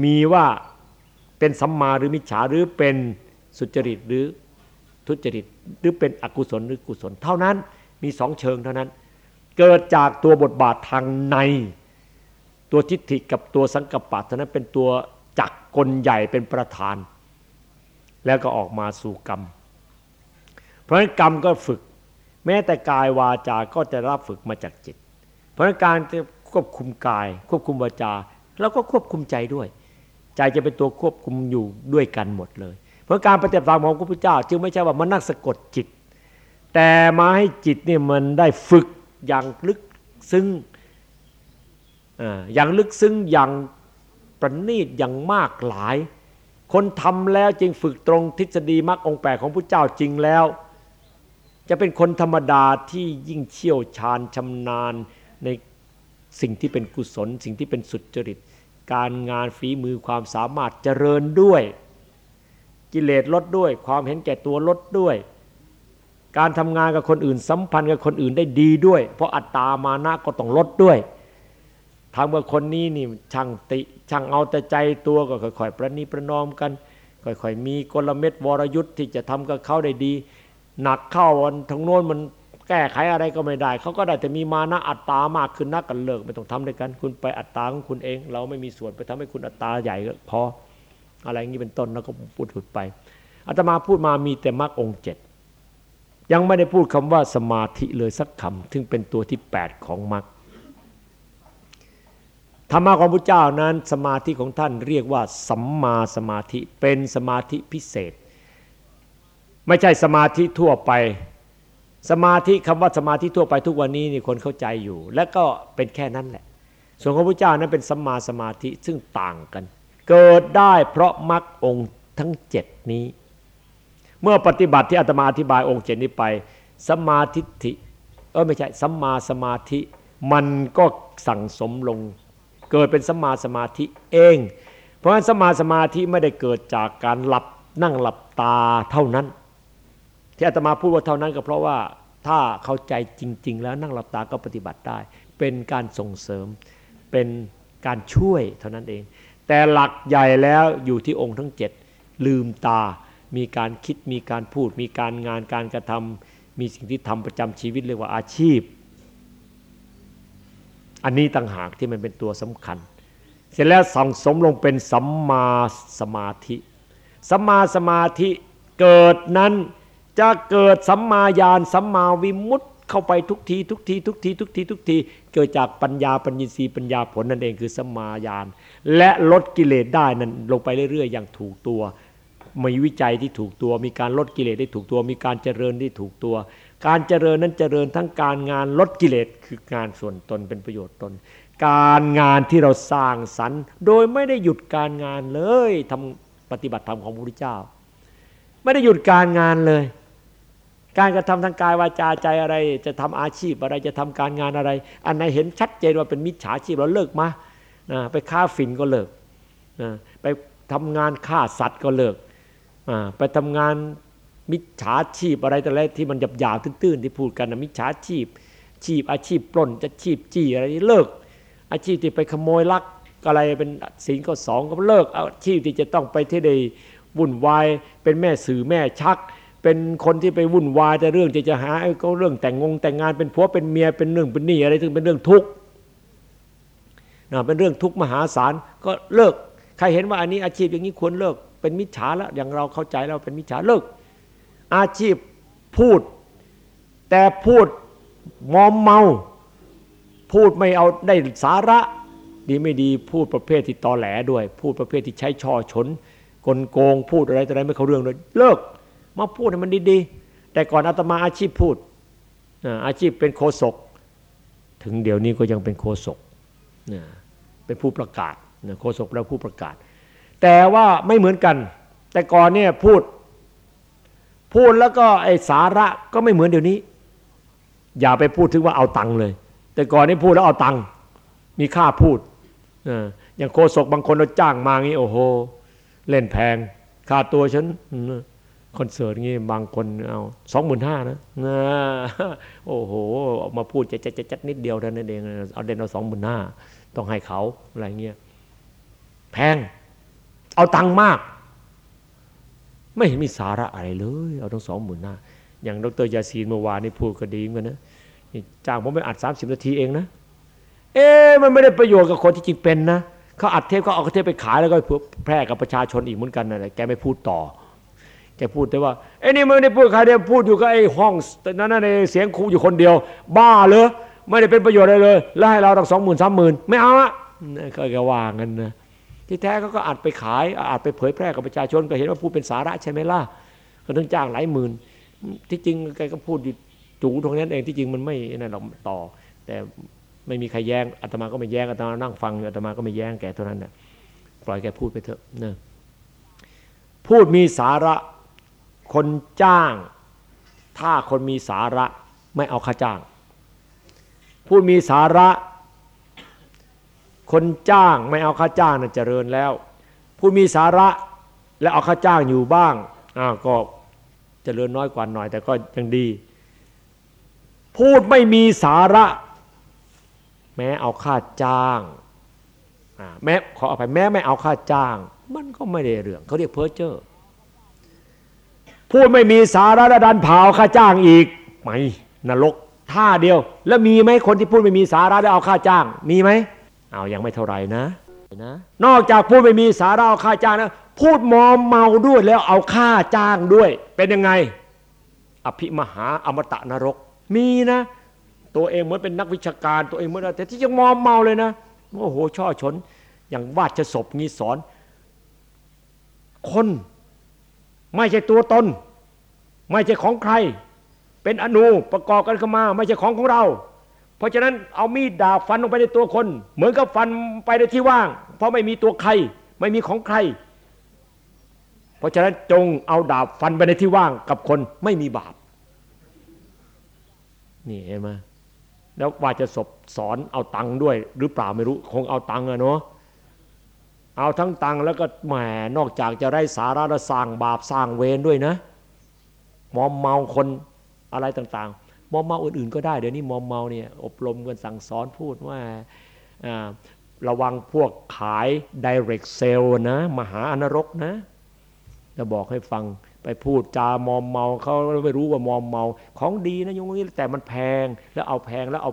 มีว่าเป็นสัมมาหรือมิจฉาหรือเป็นสุจริตหรือทุจริตหรือเป็นอกุศลหรือกุศล เท่านั้นมีสองเชิงเท่านั้น เกิดจากตัวบทบาททางใน ตัวทิฏฐิกับตัวสังกัปปะเท่านั้นเป็นตัวจักกลใหญ่เป็นประธาน แล้วก็ออกมาสู่กรรม เพราะฉะนั้นกรรมก็ฝึก แม้แต่กายวาจาก็จะรับฝึกมาจากจิต เพราะฉะนั้นการควบคุมกาย ควบคุมวาจา แล้วก็ควบคุมใจด้วย ใจจะเป็นตัวควบคุมอยู่ด้วยกันหมดเลย เพราะการปฏิบัติตามของพระพุทธเจ้า จึงไม่ใช่ว่ามันนั่งสะกดจิต แต่มาให้จิตเนี่ยมันได้ฝึกอย่างลึกซึ้ง อย่างลึกซึ้งอย่างประณีตอย่างมากหลาย คนทำแล้วจริงฝึกตรงทฤษฎีมรรคองแปดของพระเจ้าจริงแล้ว จะเป็นคนธรรมดาที่ยิ่งเชี่ยวชาญชำนาญในสิ่งที่เป็นกุศล สิ่งที่เป็นสุจริต การงานฝีมือความสามารถเจริญด้วย กิเลสลดด้วย ความเห็นแก่ตัวลดด้วย การทำงานกับคนอื่นสัมพันธ์กับคนอื่นได้ดีด้วย เพราะอัตตามานะก็ต้องลดด้วย ทำกับคนนี้นี่ช่างติช่างเอาแต่ใจตัวก็ค่อยๆประนีประนอมกัน ค่อยๆมีกลเม็ดวรยุทธ์ที่จะทำกับเขาได้ดี หนักเข้าวันทั้งโน้นมันแก้ไขอะไรก็ไม่ได้ เขาก็ได้แต่มีมานะอัตตามากขึ้นนักกันเลิกไม่ต้องทำด้วยกัน คุณไปอัตตาของคุณเอง เราไม่มีส่วนไปทำให้คุณอัตตาใหญ่ก็พออะไรอย่างนี้เป็นต้นแล้วก็พูดถดไปอาตมาพูดมามีแต่มรรคองเจ็ดยังไม่ได้พูดคำว่าสมาธิเลยสักคำซึ่งเป็นตัวที่ 8 ของมรรค ธรรมะของพระเจ้านั้นสมาธิของท่านเรียกว่าสัมมาสมาธิเป็นสมาธิพิเศษ ไม่ใช่สมาธิทั่วไป สมาธิคำว่าสมาธิทั่วไปทุกวันนี้นี่คนเข้าใจอยู่ และก็เป็นแค่นั้นแหละ ส่วนของพระเจ้านั้นเป็นสัมมาสมาธิซึ่งต่างกัน เกิดได้เพราะมรรคองค์ทั้งเจ็ดนี้ เมื่อปฏิบัติที่อาตมาอธิบายองค์เจ็ดนี้ไปสมาธิเออไม่ใช่สัมมาสมาธิ มันก็สั่งสมลง เกิดเป็นสมาสมาธิเอง เพราะฉะนั้นสมาสมาธิไม่ได้เกิดจากการหลับนั่งหลับตาเท่านั้น ที่อาตมาพูดว่าเท่านั้นก็เพราะว่าถ้าเข้าใจจริง ๆ แล้วนั่งหลับตาก็ปฏิบัติได้ เป็นการส่งเสริมเป็นการช่วยเท่านั้นเอง แต่หลักใหญ่แล้วอยู่ที่องค์ทั้งเจ็ดลืมตา มีการคิดมีการพูด มีการงานการกระทำมีสิ่งที่ทำประจำชีวิตเรียกว่าอาชีพ อันนี้ต่างหากที่มันเป็นตัวสำคัญ เสร็จแล้วสั่งสมลงเป็นสัมมาสมาธิสัมมาสมาธิเกิดนั้นจะเกิดสัมมาญาณสัมมาวิมุตติเข้าไปทุกทีทุกทีทุกทีทุกทีทุกทีเกิดจากปัญญาปัญญีสีปัญญาผลนั่นเองคือสัมมาญาณและลดกิเลสได้นั้นลงไปเรื่อยๆ อย่างถูกตัวมีวิจัยที่ถูกตัว มีการลดกิเลสได้ถูกตัว มีการเจริญที่ถูกตัว การเจริญนั้นเจริญทั้งการงานลดกิเลสคืองานส่วนตนเป็นประโยชน์ตน การงานที่เราสร้างสรรค์ โดยไม่ได้หยุดการงานเลยทำปฏิบัติธรรมของพระพุทธเจ้า ไม่ได้หยุดการงานเลย การกระทำทางกายวาจาใจอะไร จะทำอาชีพอะไรจะทำการงานอะไร อันไหนเห็นชัดเจนว่าเป็นมิจฉาชีพเราเลิกมานะไปฆ่าฝิ่นก็เลิกนะไปทำงานฆ่าสัตว์ก็เลิกไปทำงาน มิจฉาชีพอะไรแต่ละที่มันหยาบหยาบตื้นๆที่พูดกันนะมิจฉาชีพ ชีพอาชีพปล้นจะชีพจี้อะไรนี่เลิก อาชีพที่ไปขโมยลักอะไรเป็นสิ่งก็สองก็เลิกอาชีพที่จะต้องไปที่ใดวุ่นวายเป็นแม่สื่อแม่ชัก เป็นคนที่ไปวุ่นวายแต่เรื่องจะจะหาก็เรื่องแต่งงงแต่งงานเป็นผัวเป็นเมียเป็นเรื่องเป็นหนี้อะไรถึงเป็นเรื่องทุกข์นะเป็นเรื่องทุกข์มหาศาลก็เลิก ใครเห็นว่าอันนี้อาชีพอย่างนี้ควรเลิก เป็นมิจฉาแล้วอย่างเราเข้าใจเราเป็นมิจฉาเลิก อาชีพพูด แต่พูดมอมเมา พูดไม่เอาได้สาระดีไม่ดีพูดประเภทที่ตอแหลด้วย พูดประเภทที่ใช้ช่อชนกลโกงพูดอะไรแต่อะไรไม่เข้าเรื่องเลยเลิก มาพูดให้มันดีๆ แต่ก่อนอาตมาอาชีพพูดอาชีพเป็นโคศก ถึงเดี๋ยวนี้ก็ยังเป็นโคศกเป็นผู้ประกาศโคศกแล้วผู้ประกาศ แต่ว่าไม่เหมือนกัน แต่ก่อนเนี่ยพูด พูดแล้วก็ไอสาระก็ไม่เหมือนเดี๋ยวนี้ อย่าไปพูดถึงว่าเอาตังค์เลย แต่ก่อนนี้พูดแล้วเอาตังค์มีค่าพูดอย่างโคศกบางคนเราจ้างมางี้โอ้โห เล่นแพงค่าตัวฉันคอนเสิร์ตงี้บางคนเอาสองหมื่นห้านะโอ้โหออกมาพูดจะจะจะนิดเดียวเท่านั้นเองเอาเด่นเอาสองหมื่นห้าต้องให้เขาอะไรเงี้ยแพง เอาตังค์มาก ไม่เห็นมีสาระอะไรเลย เอาทั้งสองหมื่นหน้า อย่างดรยาซีนเมื่อวานนี่พูดก็ดีเหมือนกันนะจ้างผมไปอัดสามสิบนาทีเองนะ เอ๊มันไม่ได้ประโยชน์กับคนที่จริงเป็นนะเขาอัดเทปเขาเอาเทปไปขายแล้วก็แพร่กับประชาชนอีกเหมือนกันนะแกไม่พูดต่อแกพูดแต่ว่าเอ้นี่ไม่ได้พูดใครเดียพูดอยู่กับไอ้ห้องนั้นนั่นเสียงครูอยู่คนเดียว บ้าเลยไม่ได้เป็นประโยชน์อะไรเลย แล้วให้เราตั้งสองหมื่นสามหมื่นไม่เอาอะก็แกว่างันนะ ที่แท้เขาก็อัดไปขายอัดไปเผยแพร่กับประชาชนก็เห็นว่าพูดเป็นสาระใช่ไหมล่ะก็ต้องจ้างหลายหมื่น ที่จริงแกก็พูดจูตรงนั้นเองที่จริงมันไม่นั่นหรอกต่อ แต่ไม่มีใครแย้งอาตมาก็ไม่แย้งอาตมานั่งฟังอาตมาก็ไม่แย้งแกเท่านั้นนะปล่อยแกพูดไปเถอะเนะพูดมีสาระคนจ้าง ถ้าคนมีสาระไม่เอาค่าจ้าง พูดมีสาระ คนจ้างไม่เอาค่าจ้างนะ่ะเจริญแล้วพูดมีสาระและเอาค่าจ้างอยู่บ้างอ้าวก็เจริญน้อยกว่าหน่อย แต่ก็ยังดี พูดไม่มีสาระ แม้เอาค่าจ้างแม้ขออภัยแม้ไม่เอาค่าจ้าง มันก็ไม่ได้เรื่องเขาเรียกเพ้อเจ้อพูดไม่มีสาระระดันเผาค่าจ้างอีกไม่นรกท่าเดียว แล้วมีไหมคนที่พูดไม่มีสาระแล้วเอาค่าจ้าง มีไหม เอายังไม่เท่าไหร่นะนะ นอกจากพูดไม่มีสาระเอาค่าจ้างนะพูดมอมเมาด้วยแล้วเอาค่าจ้างด้วย เป็นยังไง อภิมหาอมตะนรก มีนะ ตัวเองเหมือนเป็นนักวิชาการตัวเองเหมือนแต่ที่ยังมอมเมาเลยนะโอ้โหช่อชน อย่างวาดจะศพงี้สอน คนไม่ใช่ตัวตน ไม่ใช่ของใคร เป็นอนูประกอบกันเข้ามา ไม่ใช่ของของเรา เพราะฉะนั้นเอามีดดาบฟันลงไปในตัวคน เหมือนกับฟันไปในที่ว่าง เพราะไม่มีตัวใคร ไม่มีของใคร เพราะฉะนั้นจงเอาดาบฟันไปในที่ว่างกับคนไม่มีบาปนี่เห็นไหมแล้วว่าจะศพสอนเอาตังค์ด้วย หรือเปล่าไม่รู้คงเอาตังค์อะเนาะเอาทั้งตังค์แล้วก็แหมนอกจากจะไร้สาระและสร้างบาปสร้างเวรด้วยนะมอมเมาคนอะไรต่างๆ มอมเมาอื่นๆก็ได้เดี๋ยวนี้มอมเมาเนี่ยอบรมกันสั่งสอนพูดว่าระวังพวกขาย direct sale นะมหาอนรกนะจะบอกให้ฟังไปพูดจามอมเมาเขาไม่รู้ว่ามอมเมา ของดีนะยงนี้แต่มันแพงแล้วเอาแพงแล้วเอา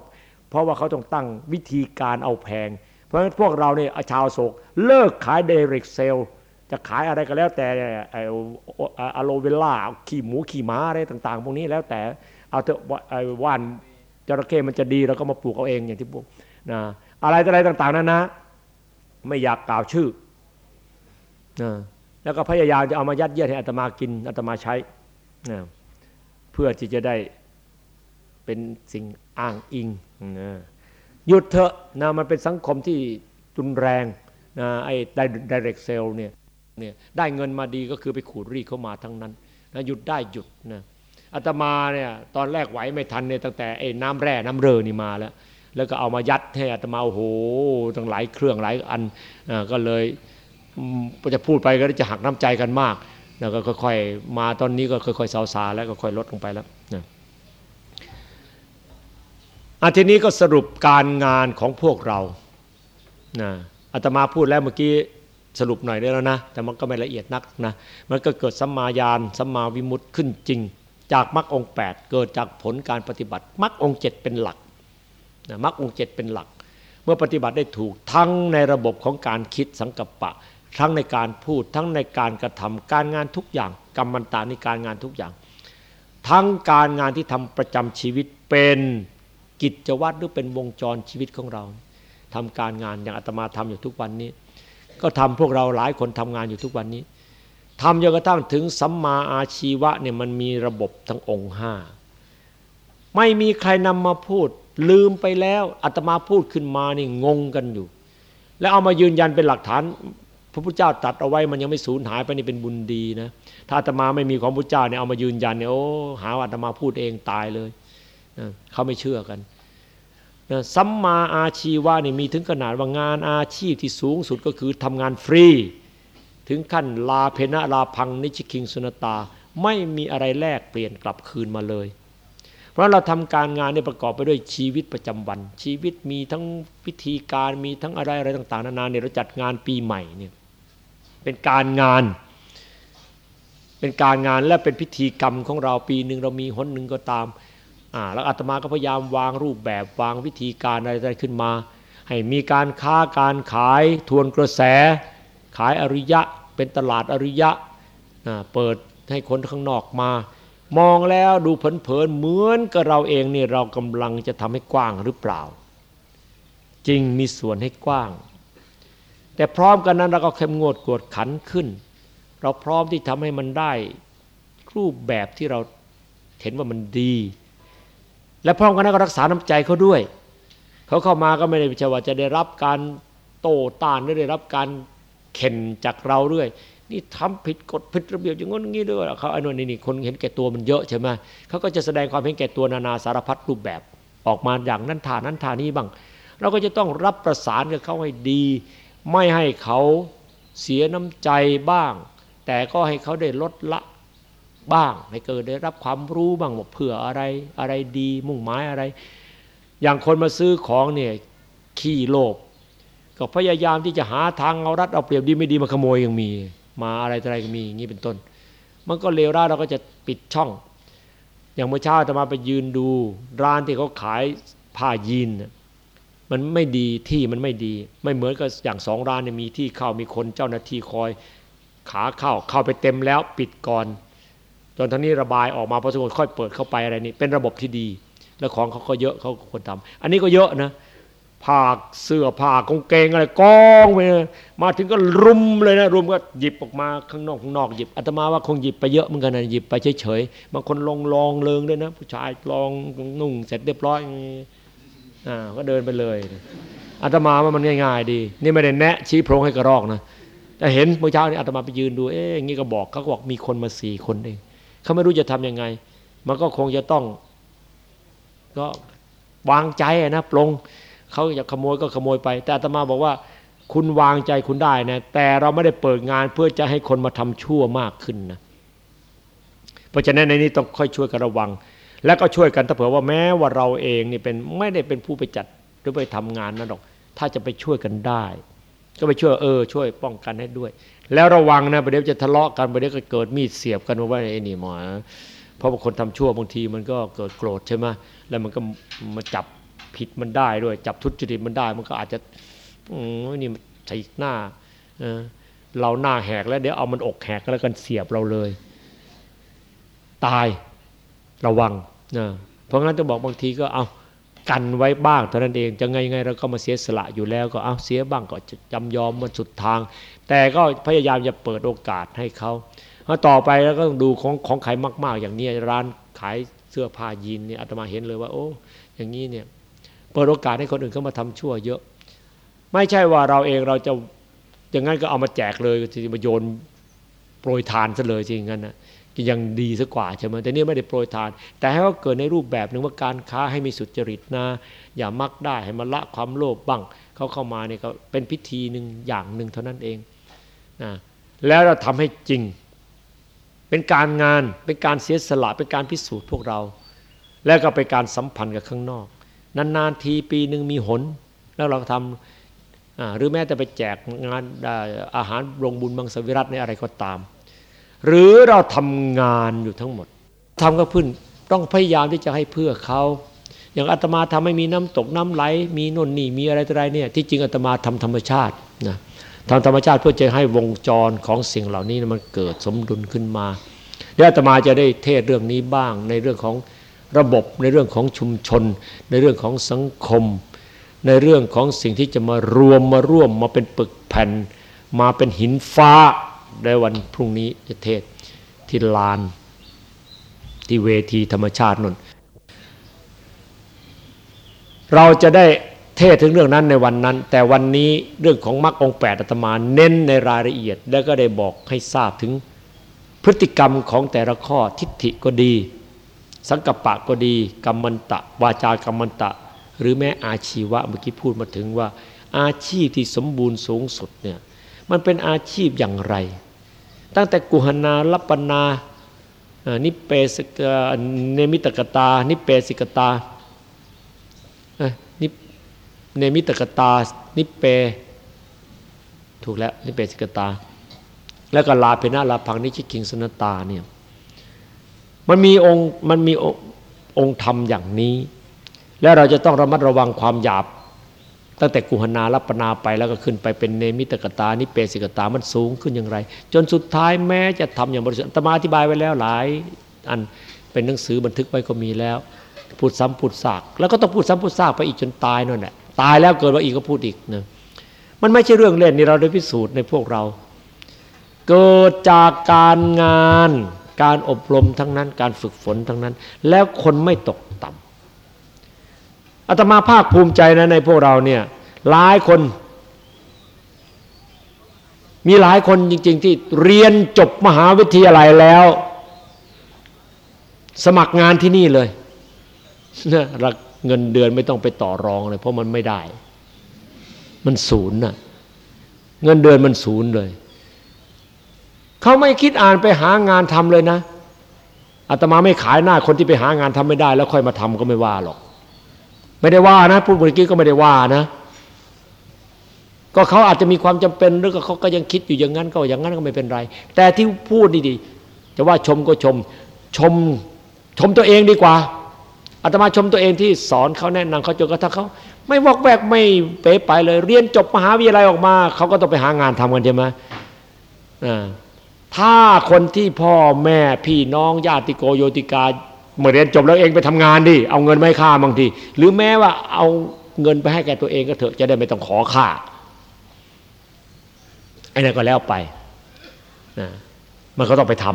เพราะว่าเขาต้องตั้งวิธีการเอาแพง เพราะฉะนั้นพวกเราเนี่ยชาวโศกเลิกขายเดเร็กเซลจะขายอะไรก็แล้วแต่อะโลเวล่า ขี่หมู ขี่ม้าอะไรต่าง ๆ พวกนี้แล้วแต่ เอาเถอะไอ้ว่านจระเข้มันจะดีเราก็มาปลูกเอาเองอย่างที่พวกนะอะไรอะไรต่างๆนั้นนะ ไม่อยากกล่าวชื่อนะแล้วก็พยายามจะเอามายัดเยียดให้อัตมากินอัตมาใช้นะเพื่อที่จะได้เป็นสิ่งอ้างอิงนะหยุดเถอะนะมันเป็นสังคมที่รุนแรงนะไอ้ direct sale เนี่ยเนี่ยได้เงินมาดีก็คือไปขูดรีดเข้ามาทั้งนั้นนะหยุดได้หยุดนะ อาตมาเนี่ยตอนแรกไหวไม่ทันเนี่ยตั้งแต่ไอ้น้ำแร่น้ำเรอนี่มาแล้ว แล้วก็เอามายัดให้อาตมาโอ้โหตั้งหลายเครื่องหลายอันก็เลยจะพูดไปก็จะหักน้ำใจกันมาก แล้วก็ค่อยๆมาตอนนี้ก็ค่อยๆซาซาแล้วก็ค่อยลดลงไปแล้วนะอาทีนี้ก็สรุปการงานของพวกเรานะอาตมาพูดแล้วเมื่อกี้สรุปหน่อยได้แล้วนะ แต่มันก็ไม่ละเอียดนักนะ มันก็เกิดสัมมาญาณสัมมาวิมุตติขึ้นจริง จากมรรคองแปดเกิดจากผลการปฏิบัติมรรคองเจ็ดเป็นหลักนะมรรคองเจ็ดเป็นหลัก เมื่อปฏิบัติได้ถูกทั้งในระบบของการคิดสังกัปปะ ทั้งในการพูดทั้งในการกระทำการงานทุกอย่าง กรรมันตาในการงานทุกอย่าง ทั้งการงานที่ทำประจำชีวิตเป็นกิจวัตรหรือเป็นวงจรชีวิตของเราทำการงานอย่างอาตมาทำอยู่ทุกวันนี้ ก็ทำพวกเราหลายคนทำงานอยู่ทุกวันนี้ ทำจนกระทั่งถึงสัมมาอาชีวะเนี่ยมันมีระบบทั้งองค์ห้าไม่มีใครนำมาพูด ลืมไปแล้วอาตมาพูดขึ้นมานี่งงกันอยู่ แล้วเอามายืนยันเป็นหลักฐาน พระพุทธเจ้าตัดเอาไว้มันยังไม่สูญหายไปนี่เป็นบุญดีนะถ้าอาตมาไม่มีของพระพุทธเจ้าเนี่ยเอามายืนยันเนี่ยโอ้หาอาตมาพูดเองตายเลยเขาไม่เชื่อกันสัมมาอาชีวะนี่มีถึงขนาดว่างานอาชีพที่สูงสุดก็คือทำงานฟรี ถึงขั้นลาเพนะลาพังนิชิคิงสุนตา ไม่มีอะไรแลกเปลี่ยนกลับคืนมาเลย เพราะเราทำการงานเนี่ยประกอบไปด้วยชีวิตประจำวัน ชีวิตมีทั้งพิธีการมีทั้งอะไรอะไรต่างๆนานาเนี่ยเราจัดงานปีใหม่เนี่ยเป็นการงาน เป็นการงานและเป็นพิธีกรรมของเราปีหนึ่งเรามีหนหนึ่งก็ตามแล้วอาตมาก็พยายามวางรูปแบบวางวิธีการอะไรขึ้นมา ให้มีการค้าการขายทวนกระแส ขายอริยะ เป็นตลาดอริยะเปิดให้คนข้างนอกมา มองแล้วดูเผินๆเหมือนกับเราเองนี่เรากำลังจะทำให้กว้างหรือเปล่า จริงมีส่วนให้กว้าง แต่พร้อมกันนั้นเราก็เข้มงวดกวดขันขึ้น เราพร้อมที่ทำให้มันได้รูปแบบที่เราเห็นว่ามันดี และพร้อมกันนั้นก็รักษาน้ำใจเขาด้วย เขาเข้ามาก็ไม่ได้ใช่ว่าจะได้รับการโต้ต้านหรือได้รับการ เข็นจากเราเรื่อย นี่ทำผิดกฎผิดระเบียบอย่างงี้อย่างนี้ด้วยเขาไอ้นนนี่คนเห็นแก่ตัวมันเยอะใช่ไหมเขาก็จะแสดงความเห็นแก่ตัวนานาสารพัดรูปแบบออกมาอย่างนั้นท่านั้นท่านี้บ้าง เราก็จะต้องรับประสานกับเขาให้ดี ไม่ให้เขาเสียน้ำใจบ้าง แต่ก็ให้เขาได้ลดละบ้างให้เกิดได้รับความรู้บ้างว่าเผื่ออะไรอะไรดีมุ่งหมายอะไร อย่างคนมาซื้อของเนี่ยขี้โลภ ก็พยายามที่จะหาทางเอารัดเอาเปรียบดีไม่ดีมาขโมยยังมี มาอะไรอะไรก็มีอย่างนี้เป็นต้น มันก็เลวร้ายเราก็จะปิดช่อง อย่างเมื่อเช้าจะมาไปยืนดู ร้านที่เขาขายผ้ายีนมันไม่ดีที่มันไม่ดี ไม่เหมือนกับอย่างสองร้านเนี่ยมีที่เข้ามีคนเจ้าหน้าที่คอย ขาเข้าเข้าไปเต็มแล้วปิดก่อนจนทั้งนี้ระบายออกมาพอสมควรค่อยเปิดเข้าไปอะไรนี่เป็นระบบที่ดี แล้วของเขาก็เยอะเขาควรทำอันนี้ก็เยอะนะ ผ้าเสื้อผ้ากางเกงอะไรกองไปมาถึงก็รุมเลยนะรุมก็หยิบออกมาข้างนอกข้างนอกหยิบอาตมาว่าคงหยิบไปเยอะเหมือนกันนะหยิบไปเฉยๆบางคนลองลองเลิงด้วยนะ ผู้ชายลองนุ่งเสร็จเรียบร้อยอ่าก็เดินไปเลยอาตมาว่ามันง่าย ๆ ดี นี่ไม่ได้แนะชี้โพรงให้กระรอกนะแต่เห็นเมื่อเช้านี้อาตมาไปยืนดูเอ๊ะงี้ก็บอกเขาบอกมีคนมาสี่คนเองเขาไม่รู้จะทํำยังไง มันก็คงจะต้อง ก็วางใจนะปรง เขาอยากขโมยก็ขโมยไป แต่อาตมาบอกว่าคุณวางใจคุณได้นะ แต่เราไม่ได้เปิดงานเพื่อจะให้คนมาทำชั่วมากขึ้นนะ เพราะฉะนั้นในนี้ต้องค่อยช่วยกันระวัง และก็ช่วยกันถ้าเผื่อว่าแม้ว่าเราเองนี่เป็นไม่ได้เป็นผู้ไปจัดหรือไปทำงานนั่นหรอก ถ้าจะไปช่วยกันได้ ก็ไปช่วยเออ ช่วยป้องกันให้ด้วย แล้วระวังนะประเดี๋ยวจะทะเลาะกันประเดี๋ยวก็เกิดมีดเสียบกันว่าไอ้นี่หมอเพราะบางคนทำชั่วบางทีมันก็เกิดโกรธใช่ไหมแล้วมันก็มาจับ ผิดมันได้ด้วย จับทุจริตมันได้ มันก็อาจจะอืมนี่ใส่หน้าเราหน้าแหกแล้วเดี๋ยวเอามันอกแหกแล้วกันเสียบเราเลย ตายระวังนะเพราะงั้นจะบอกบางทีก็เอากันไว้บ้างเท่านั้นเองจะไงไงเราก็มาเสียสละอยู่แล้วก็เอาเสียบ้างก็จำยอมมันสุดทาง แต่ก็พยายามจะเปิดโอกาสให้เขาต่อไปแล้วก็ต้องดูของของขายมาก ๆ อย่างนี้ร้านขายเสื้อผ้ายีนเนี่ยอาตมาเห็นเลยว่า โอ้ อย่างนี้เนี่ย เปิดโอกาสให้คนอื่นเข้ามาทำชั่วเยอะ ไม่ใช่ว่าเราเองเราจะอย่างนั้นก็เอามาแจกเลยจะมาโยนโปรยทานซะเลยจริงงั้นนะยังดีซะกว่าใช่ไหมแต่นี่ไม่ได้โปรยทาน แต่ให้เขาเกิดในรูปแบบหนึ่งว่าการค้าให้มีสุจริตนะ อย่ามักได้ให้มาละความโลภบ้างเขาเข้ามาเนี่ยก็เป็นพิธีหนึ่งอย่างหนึ่งเท่านั้นเองนะแล้วเราทำให้จริง เป็นการงานเป็นการเสียสละเป็นการพิสูจน์พวกเรา แล้วก็เป็นการสัมพันธ์กับข้างนอก นานๆทีปีหนึ่งมีหน แล้วเราทำหรือแม้แต่ไปแจกงานอาหารโรงบุญบังสวิรัตในอะไรก็ตาม หรือเราทำงานอยู่ทั้งหมดทำก็พื้นต้องพยายามที่จะให้เพื่อเขาอย่างอาตมาทำให้มีน้ำตกน้ำไหล มีนนนี่มีอะไรต่ออะไรเนี่ยที่จริงอาตมาทำธรรมชาตินะทำธรรมชาติเพื่อจะให้วงจรของสิ่งเหล่านี้มันเกิดสมดุลขึ้นมาเดี๋ยวอาตมาจะได้เทศเรื่องนี้บ้างในเรื่องของ ระบบในเรื่องของชุมชน ในเรื่องของสังคม ในเรื่องของสิ่งที่จะมารวมมาร่วมมาเป็นปึกแผ่น มาเป็นหินฟ้าในวันพรุ่งนี้จะเทศที่ลาน ที่เวทีธรรมชาตินนเราจะได้เทศถึงเรื่องนั้นในวันนั้น แต่วันนี้เรื่องของมรรคองแปดอาตมาเน้นในรายละเอียด แล้วก็ได้บอกให้ทราบถึงพฤติกรรมของแต่ละข้อทิฏฐิก็ดี สังกปะก็ดีกรรมันตะ วาจากรรมันตะ หรือแม้อาชีวะเมื่อกี้พูดมาถึงว่า อาชีพที่สมบูรณ์สูงสุดเนี่ยมันเป็นอาชีพอย่างไร ตั้งแต่กุหนาลัปนานิเปสกเนมิตกตา นิเปสิกตานิเนมิตกตา นิเป ถูกแล้วนิเปสิกตา แล้วก็ลาเพนะลาพังนิชิกิงสนตาเนี่ย มันมีองค์มันมีองค์ธรรมอย่างนี้ แล้วเราจะต้องระมัดระวังความหยาบ ตั้งแต่กุหนารัปนาไปแล้วก็ขึ้นไปเป็นเนมิตกตานิเปสิกตามันสูงขึ้นอย่างไร จนสุดท้ายแม้จะทำอย่างบริสุทธิ์ตมาอธิบายไว้แล้วหลาย อันเป็นหนังสือบันทึกไว้ก็มีแล้วพูดซ้ำพูดซากแล้วก็ต้องพูดซ้ำพูดซากไปอีกจนตายนั่นแหละตายแล้วเกิดว่าอีกก็พูดอีกนะมันไม่ใช่เรื่องเล่นนี่เราได้พิสูจน์ในพวกเรา เกิดจากการงาน การอบรมทั้งนั้น การฝึกฝนทั้งนั้น แล้วคนไม่ตกต่ำอาตมาภาคภูมิใจนะในพวกเราเนี่ยหลายคน มีหลายคนจริง ๆ ที่เรียนจบมหาวิทยาลัยแล้ว สมัครงานที่นี่เลยนะเงินเดือนไม่ต้องไปต่อรองเลย เพราะมันไม่ได้ มันศูนย์น่ะเงินเดือนมันศูนย์เลย เขาไม่คิดอ่านไปหางานทำเลยนะอาตมาไม่ขายหน้าคนที่ไปหางานทำไม่ได้ แล้วค่อยมาทำก็ไม่ว่าหรอก ไม่ได้ว่านะพูดเมื่อกี้ก็ไม่ได้ว่านะ ก็เขาอาจจะมีความจำเป็นหรือก็เขาก็ยังคิดอยู่อย่างนั้นก็อย่างนั้นก็ไม่เป็นไร แต่ที่พูดดีๆจะว่าชมก็ชม ชมชมตัวเองดีกว่าอาตมาชมตัวเองที่สอนเขาแนะนำเขาจนกระทั่งเขาไม่วอกแวกไม่เป๋ไปเลย เรียนจบมหาวิทยาลัยออกมาเขาก็ต้องไปหางานทำกันใช่ไหมอ่า ถ้าคนที่พ่อแม่พี่น้องญาติโกโยติกาเมื่อเรียนจบแล้วเองไปทำงานดิเอาเงินไม่ค่าบางที หรือแม้ว่าเอาเงินไปให้แกตัวเองก็เถอะจะได้ไม่ต้องขอค่าไอ้นั่นก็แล้วไปนะมันก็ต้องไปท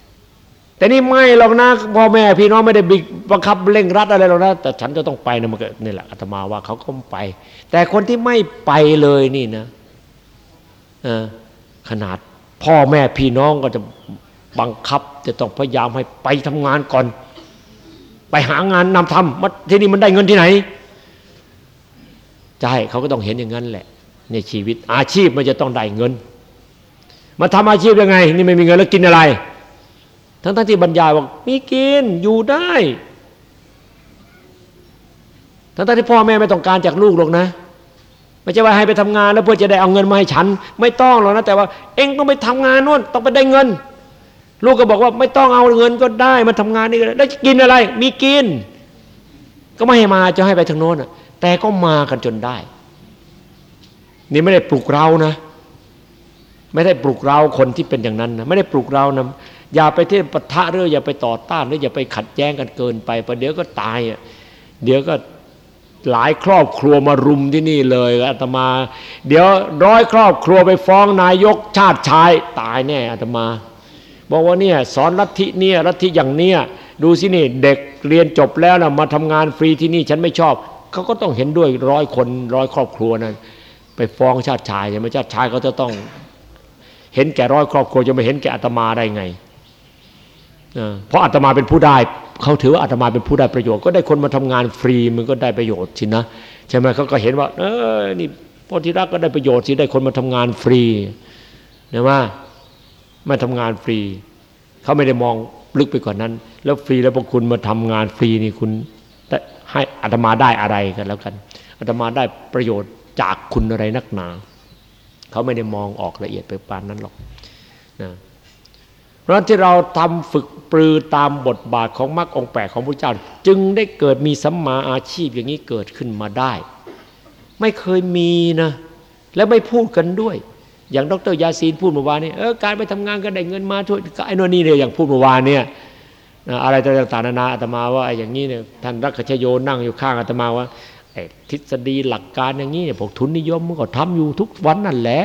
ำแต่นี่ไม่หรอกนะพ่อแม่พี่น้องไม่ได้บิบังคับเร่งรัดอะไรหรอกนะแต่ฉันจะต้องไปนะมันก็นี่แหละอาตมาว่าเขาก็ไป แต่คนที่ไม่ไปเลยนี่นะขนาด พ่อแม่พี่น้องก็จะบังคับ จะต้องพยายามให้ไปทำงานก่อน ไปหางานนำทำมาที่นี่มันได้เงินที่ไหนใช่เขาก็ต้องเห็นอย่างนั้นแหละ ในชีวิตอาชีพมันจะต้องได้เงิน มาทำอาชีพยังไง นี่ไม่มีเงินแล้วกินอะไร ทั้งทั้งที่บรรยายบอกมีกินอยู่ได้ ทั้งทั้งที่พ่อแม่ไม่ต้องการจากลูกหรอกนะ ไม่ใช่ว่าให้ไปทำงานแล้วเพื่อจะได้เอาเงินมาให้ฉัน ไม่ต้องหรอกนะแต่ว่า เองต้องไปทำงานนู่นต้องไปได้เงิน ลูกก็บอกว่าไม่ต้องเอาเงินก็ได้มาทำงานนี่ก็ได้แล้วกินอะไร มีกิน ก็ไม่ให้มาจะให้ไปทางโน้นแต่ก็มากันจนได้ นี่ไม่ได้ปลุกเรานะ ไม่ได้ปลุกเราคนที่เป็นอย่างนั้นนะไม่ได้ปลุกเรานะอย่าไปเที่ปะทะเรื่ออย่าไปต่อต้านหรืออย่าไปขัดแย้งกันเกินไปประเดี๋ยวก็ตายอะเดี๋ยวก็ หลายครอบครัวมารุมที่นี่เลยอาตมา เดี๋ยวร้อยครอบครัวไปฟ้องนายกชาติชายตายแน่อาตมา บอกว่าเนี่ยสอนลัทธิเนี่ยลัทธิอย่างเนี้ยดูสินี่เด็กเรียนจบแล้วนะมาทำงานฟรีที่นี่ฉันไม่ชอบเขาก็ต้องเห็นด้วยร้อยคนร้อยครอบครัวนั้น ไปฟ้องชาติชายใช่ไหมชาติชายเขาจะต้อง เห็นแก่ร้อยครอบครัวจะไม่เห็นแก่อาตมาได้ไง เพราะอาตมาเป็นผู้ได้เขาถือว่าอาตมาเป็นผู้ได้ประโยชน์ก็ได้คนมาทำงานฟรีมันก็ได้ประโยชน์สินะใช่ไหมเขาก็เห็นว่า เออนี่พอที่รักก็ได้ประโยชน์สิได้คนมาทำงานฟรีนะว่ามาทำงานฟรีเขาไม่ได้มองลึกไปกว่านั้น แล้วฟรีแล้วพวกคุณมาทำงานฟรีนี่คุณให้อาตมาได้อะไรกันแล้วกันอาตมาได้ประโยชน์จากคุณอะไรนักหนาเขาไม่ได้มองออกละเอียดไปปานนั้นหรอกนะ ราะที่เราทำฝึกปรือตามบทบาทของมรรคองแปดของพระเจ้า จึงได้เกิดมีสัมมาอาชีพอย่างนี้เกิดขึ้นมาได้ ไม่เคยมีนะ และไม่พูดกันด้วย อย่างดรยาซีนพูดเมื่อวานนี้เออการไปทำงานก็ได้เงินมาช่วยไอ้นนี่เนี่ยอย่างพูดเมื่อวานเนี่ยอะไรต่างๆนานาอาตมาว่าอย่างนี้เนี่ยท่านรักชโยนั่งอยู่ข้างอาตมาว่าทฤษฎีหลักการอย่างนี้เนี่ยพวกทุนนิยมมันก็ทำอยู่ทุกวันนั่นแหละ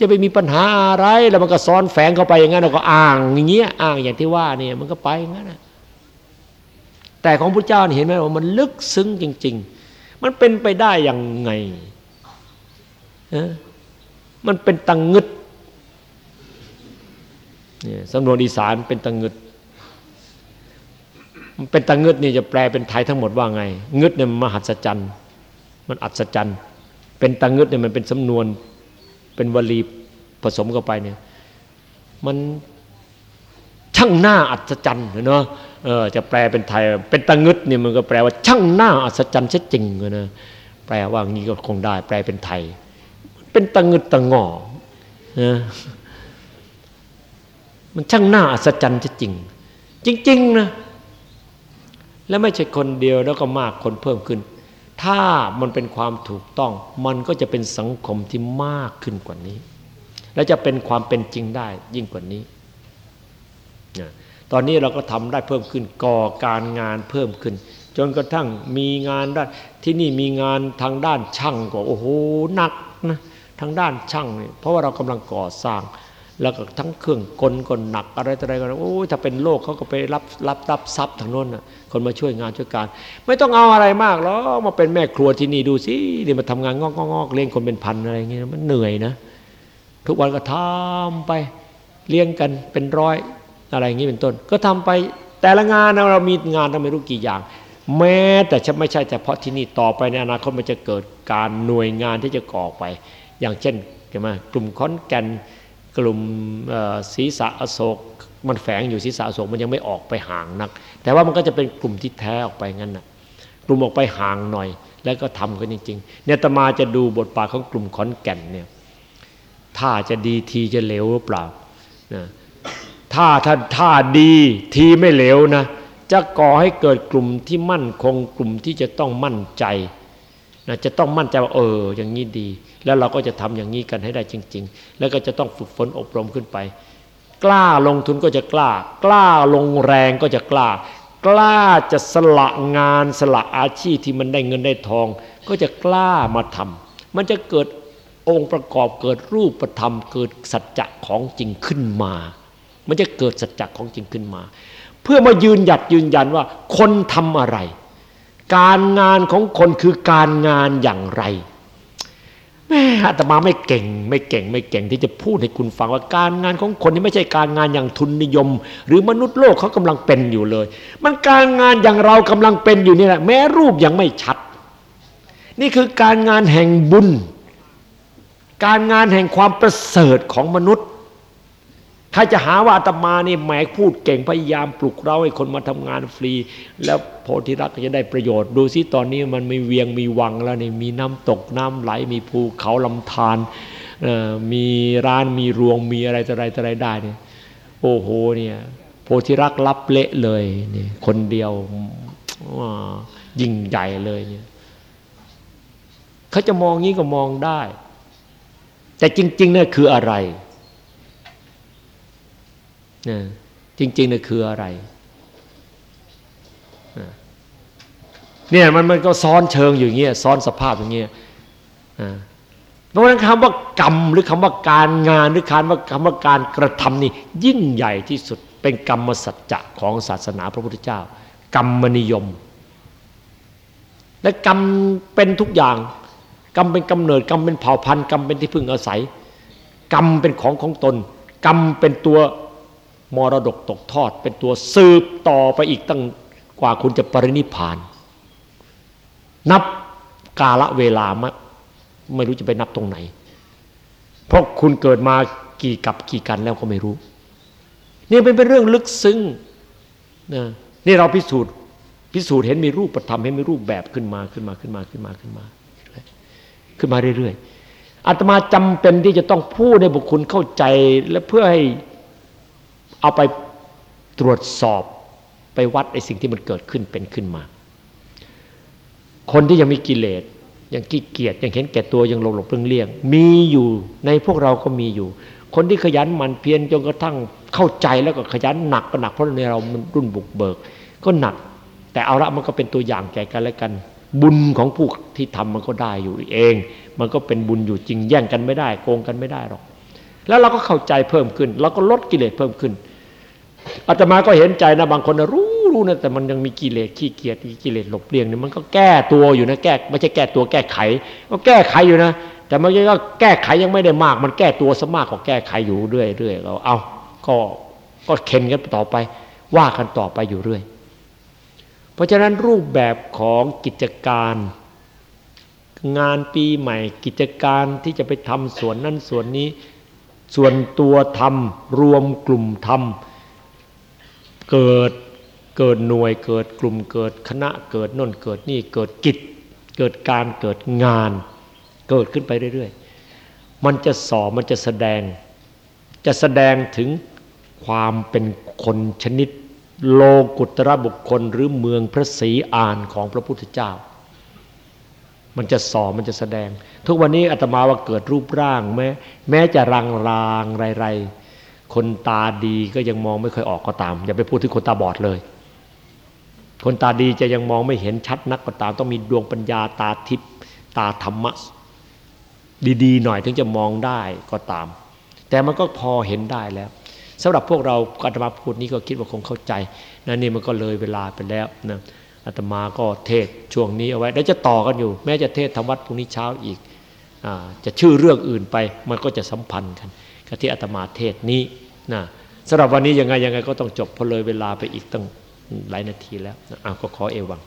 จะไปมีปัญหาอะไร แล้วมันก็ซ้อนแฝงเข้าไปอย่างนั้นเราก็อ้างอย่างเงี้ยอ้างอย่างที่ว่าเนี่ยมันก็ไปอย่างนั้นแต่ของพระเจ้าเห็นไหมว่ามันลึกซึ้งจริง ๆ มันเป็นไปได้อย่างไงมันเป็นตังงึดเนี่ยสำนวนอีสานเป็นตังงึดมันเป็นตังงึดนี่จะแปลเป็นไทยทั้งหมดว่าไงงึดเนี่ยมันมหัศจรรย์ มันอัศจรรย์ เป็นตังงึดเนี่ยมันเป็นสำนวน เป็นวลีผสมเข้าไปเนี่ยมันช่างหน้าอัศจรรย์เนาะเออจะแปลเป็นไทย เป็นตังึดเนี่ยมันก็แปลว่าช่างหน้าอัศจรรย์ใช่จริงนะแปลว่างี้ก็คงได้ แปลเป็นไทย เป็นตังึดตังงอนะมันช่างหน้าอัศจรรย์ใช่จริง จริง ๆ นะ และไม่ใช่คนเดียวแล้วก็มากคนเพิ่มขึ้น ถ้ามันเป็นความถูกต้อง มันก็จะเป็นสังคมที่มากขึ้นกว่านี้ และจะเป็นความเป็นจริงได้ยิ่งกว่านี้ ตอนนี้เราก็ทำได้เพิ่มขึ้นก่อการงานเพิ่มขึ้น จนกระทั่งมีงานด้านที่นี่มีงานทางด้านช่างก็โอ้โหหนักนะทางด้านช่างเนี่ยเพราะว่าเรากำลังก่อสร้าง แล้วก็ทั้งเครื่องกลก็หนักอะไรต่ออะไรก็โอ้ยถ้าเป็นโลกเขาก็ไปรับรับรับทรัพย์ทางโน้นน่ะคนมาช่วยงานช่วยการ ไม่ต้องเอาอะไรมากหรอกมาเป็นแม่ครัวที่นี่ดูสิเดี๋ยวมาทำงานงอกงอกเลี้ยงคนเป็นพันอะไรอย่างเงี้ยมันเหนื่อยนะ ทุกวันก็ทำไปเลี้ยงกันเป็นร้อยอะไรอย่างนี้เป็นต้น ก็ทำไปแต่ละงานเรามีงานทำไม่รู้กี่อย่าง แม้แต่จะไม่ใช่เฉพาะที่นี่ต่อไปในอนาคตมันจะเกิดการหน่วยงานที่จะก่อไป อย่างเช่นใช่ไหมกลุ่มคอนแกน กลุ่มศีรษะอโศกมันแฝงอยู่ศีรษะอโศกมันยังไม่ออกไปห่างนัก แต่ว่ามันก็จะเป็นกลุ่มที่แท้ออกไปงั้นนะกลุ่มออกไปห่างหน่อย แล้วก็ทำกันจริงๆเนี่ยตมาจะดูบทบาทของกลุ่มคอนแก่นเนี่ยถ้าจะดีทีจะเหลวหรือเปล่านะถ้าถ้าถ้าดีทีไม่เหลวนะจะก่อให้เกิดกลุ่มที่มั่นคงกลุ่มที่จะต้องมั่นใจนะจะต้องมั่นใจว่าเอออย่างนี้ดี แล้วเราก็จะทำอย่างนี้กันให้ได้จริง ๆ แล้วก็จะต้องฝึกฝนอบรมขึ้นไป กล้าลงทุนก็จะกล้า กล้าลงแรงก็จะกล้า กล้าจะสละงานสละอาชีพที่มันได้เงินได้ทอง ก็จะกล้ามาทำมันจะเกิดองค์ประกอบเกิดรูปธรรม เกิดสัจจะของจริงขึ้นมา มันจะเกิดสัจจะของจริงขึ้นมา เพื่อมายืนหยัดยืนยันว่าคนทำอะไร การงานของคนคือการงานอย่างไร แม่อาตมาไม่เก่ง ไม่เก่ง ไม่เก่งที่จะพูดให้คุณฟังว่าการงานของคนนี้ไม่ใช่การงานอย่างทุนนิยม หรือมนุษย์โลกเขากำลังเป็นอยู่เลย มันการงานอย่างเรากำลังเป็นอยู่นี่แหละแม้รูปยังไม่ชัด นี่คือการงานแห่งบุญ การงานแห่งความประเสริฐของมนุษย์ใครจะหาว่าอาตมานี่แหมพูดเก่งพยายามปลุกเราให้คนมาทำงานฟรี แล้ว ธิรักก็จะได้ประโยชน์ ดูซิตอนนี้มันมีเวียงมีวังแล้วนี่มีน้ำตกน้ำไหล มีภูเขาลำธารมีร้านมีรวงมีอะไรต่ออะไรต่ออะไรได้เนี่ยโอ้โหเนี่ยโพธิรักรับเละเลยนี่คนเดียวยิ่งใหญ่เลยเนี่ยเขาจะมองงี้ก็มองได้ แต่จริงๆเนี่ยคืออะไรเนี่ยจริงๆเนี่ยคืออะไร เนี่ยมันมันก็ซ้อนเชิงอยู่อย่างเงี้ยซ้อนสภาพอย่างเงี้ยเพราะฉะนั้นคำว่ากรรมหรือคำว่าการงานหรือคำว่าคำว่าการกระทำนี่ยิ่งใหญ่ที่สุดเป็นกรรมสัจจะของศาสนาพระพุทธเจ้า กรรมนิยม และกรรมเป็นทุกอย่าง กรรมเป็นกำเนิดกรรมเป็นเผ่าพันธุ์กรรมเป็นที่พึ่งอาศัย กรรมเป็นของของตน กรรมเป็นตัวมรดกตกทอด เป็นตัวสืบต่อไปอีกตั้งกว่าคุณจะปรินิพาน นับกาละเวลาไม่ไม่รู้จะไปนับตรงไหน เพราะคุณเกิดมากี่กับกี่กันแล้วก็ไม่รู้ นี่เป็นเป็นเรื่องลึกซึ้งนะนี่เราพิสูจน์พิสูจน์เห็นมีรูปธรรมเห็นมีรูปแบบขึ้นมาขึ้นมาขึ้นมาขึ้นมาขึ้นมา ขึ้นมาเรื่อยๆอาตมาจำเป็นที่จะต้องพูดในบุคคลเข้าใจและเพื่อให้เอาไปตรวจสอบไปวัดไอ้สิ่งที่มันเกิดขึ้นเป็นขึ้นมา คนที่ยังมีกิเลสยังขี้เกียจยังเห็นแก่ตัวยังหลงหลงเลี่ยงมีอยู่ในพวกเราก็มีอยู่ คนที่ขยันหมั่นเพียรจนกระทั่งเข้าใจแล้วก็ขยันหนักก็หนักเพราะในเรามันรุ่นบุกเบิก ก็หนัก แต่เอาละมันก็เป็นตัวอย่างแก่กันและกัน บุญของผู้ที่ทำมันก็ได้อยู่เอง มันก็เป็นบุญอยู่จริงแย่งกันไม่ได้ โกงกันไม่ได้หรอก แล้วเราก็เข้าใจเพิ่มขึ้นเราก็ลดกิเลสเพิ่มขึ้นอาตมาก็เห็นใจนะบางคนนะรู้ รู้นะแต่มันยังมีกิเลสขี้เกียจกิเลสหลบเลี่ยงเนี่ยมันก็แก้ตัวอยู่นะแก้ไม่ใช่แก้ตัวแก้ไข ก็แก้ไขอยู่นะ แต่มันก็แก้ไขยังไม่ได้มาก มันแก้ตัวซะมากกว่าแก้ไขอยู่เรื่อยเรื่อยเราเอาก็ก็เข็นกันต่อไป ว่ากันต่อไปอยู่เรื่อย เพราะฉะนั้นรูปแบบของกิจการงานปีใหม่กิจการที่จะไปทำส่วนนั้นส่วนนี้ ส่วนตัวทำรวมกลุ่มทำเกิด เกิดหน่วยเกิดกลุ่มเกิดคณะเกิดน่นเกิดนี่เกิดกิจ เกิดการเกิดงาน เกิดขึ้นไปเรื่อยๆ มันจะสอบมันจะแสดง จะแสดงถึงความเป็นคนชนิด โลกุตระบุคคลหรือเมืองพระศรีอานของพระพุทธเจ้า มันจะสอบมันจะแสดง ทุกวันนี้อาตมาว่าเกิดรูปร่างแม้แม้จะรางรางไรไรคนตาดีก็ยังมองไม่ค่อยออกก็ตาม อย่าไปพูดถึงคนตาบอดเลย คนตาดีจะยังมองไม่เห็นชัดนักก็ตาม ต้องมีดวงปัญญาตาทิพตาธรรมะ ดีๆ หน่อยถึงจะมองได้ก็ตาม แต่มันก็พอเห็นได้แล้วสำหรับพวกเราอาตมาพูดนี้ก็คิดว่าคงเข้าใจนะนี่มันก็เลยเวลาไปแล้วนะอาตมาก็เทศช่วงนี้เอาไว้แล้วจะต่อกันอยู่ แม้จะเทศธรรมวัดพรุ่งนี้เช้าอีกอจะชื่อเรื่องอื่นไป มันก็จะสัมพันธ์กันกับที่อาตมาเทศนี้นะสำหรับวันนี้ยังไงยังไงก็ต้องจบพอเลยเวลาไปอีกตั้ง หลายนาทีแล้วอ้าวก็ขอเอวัง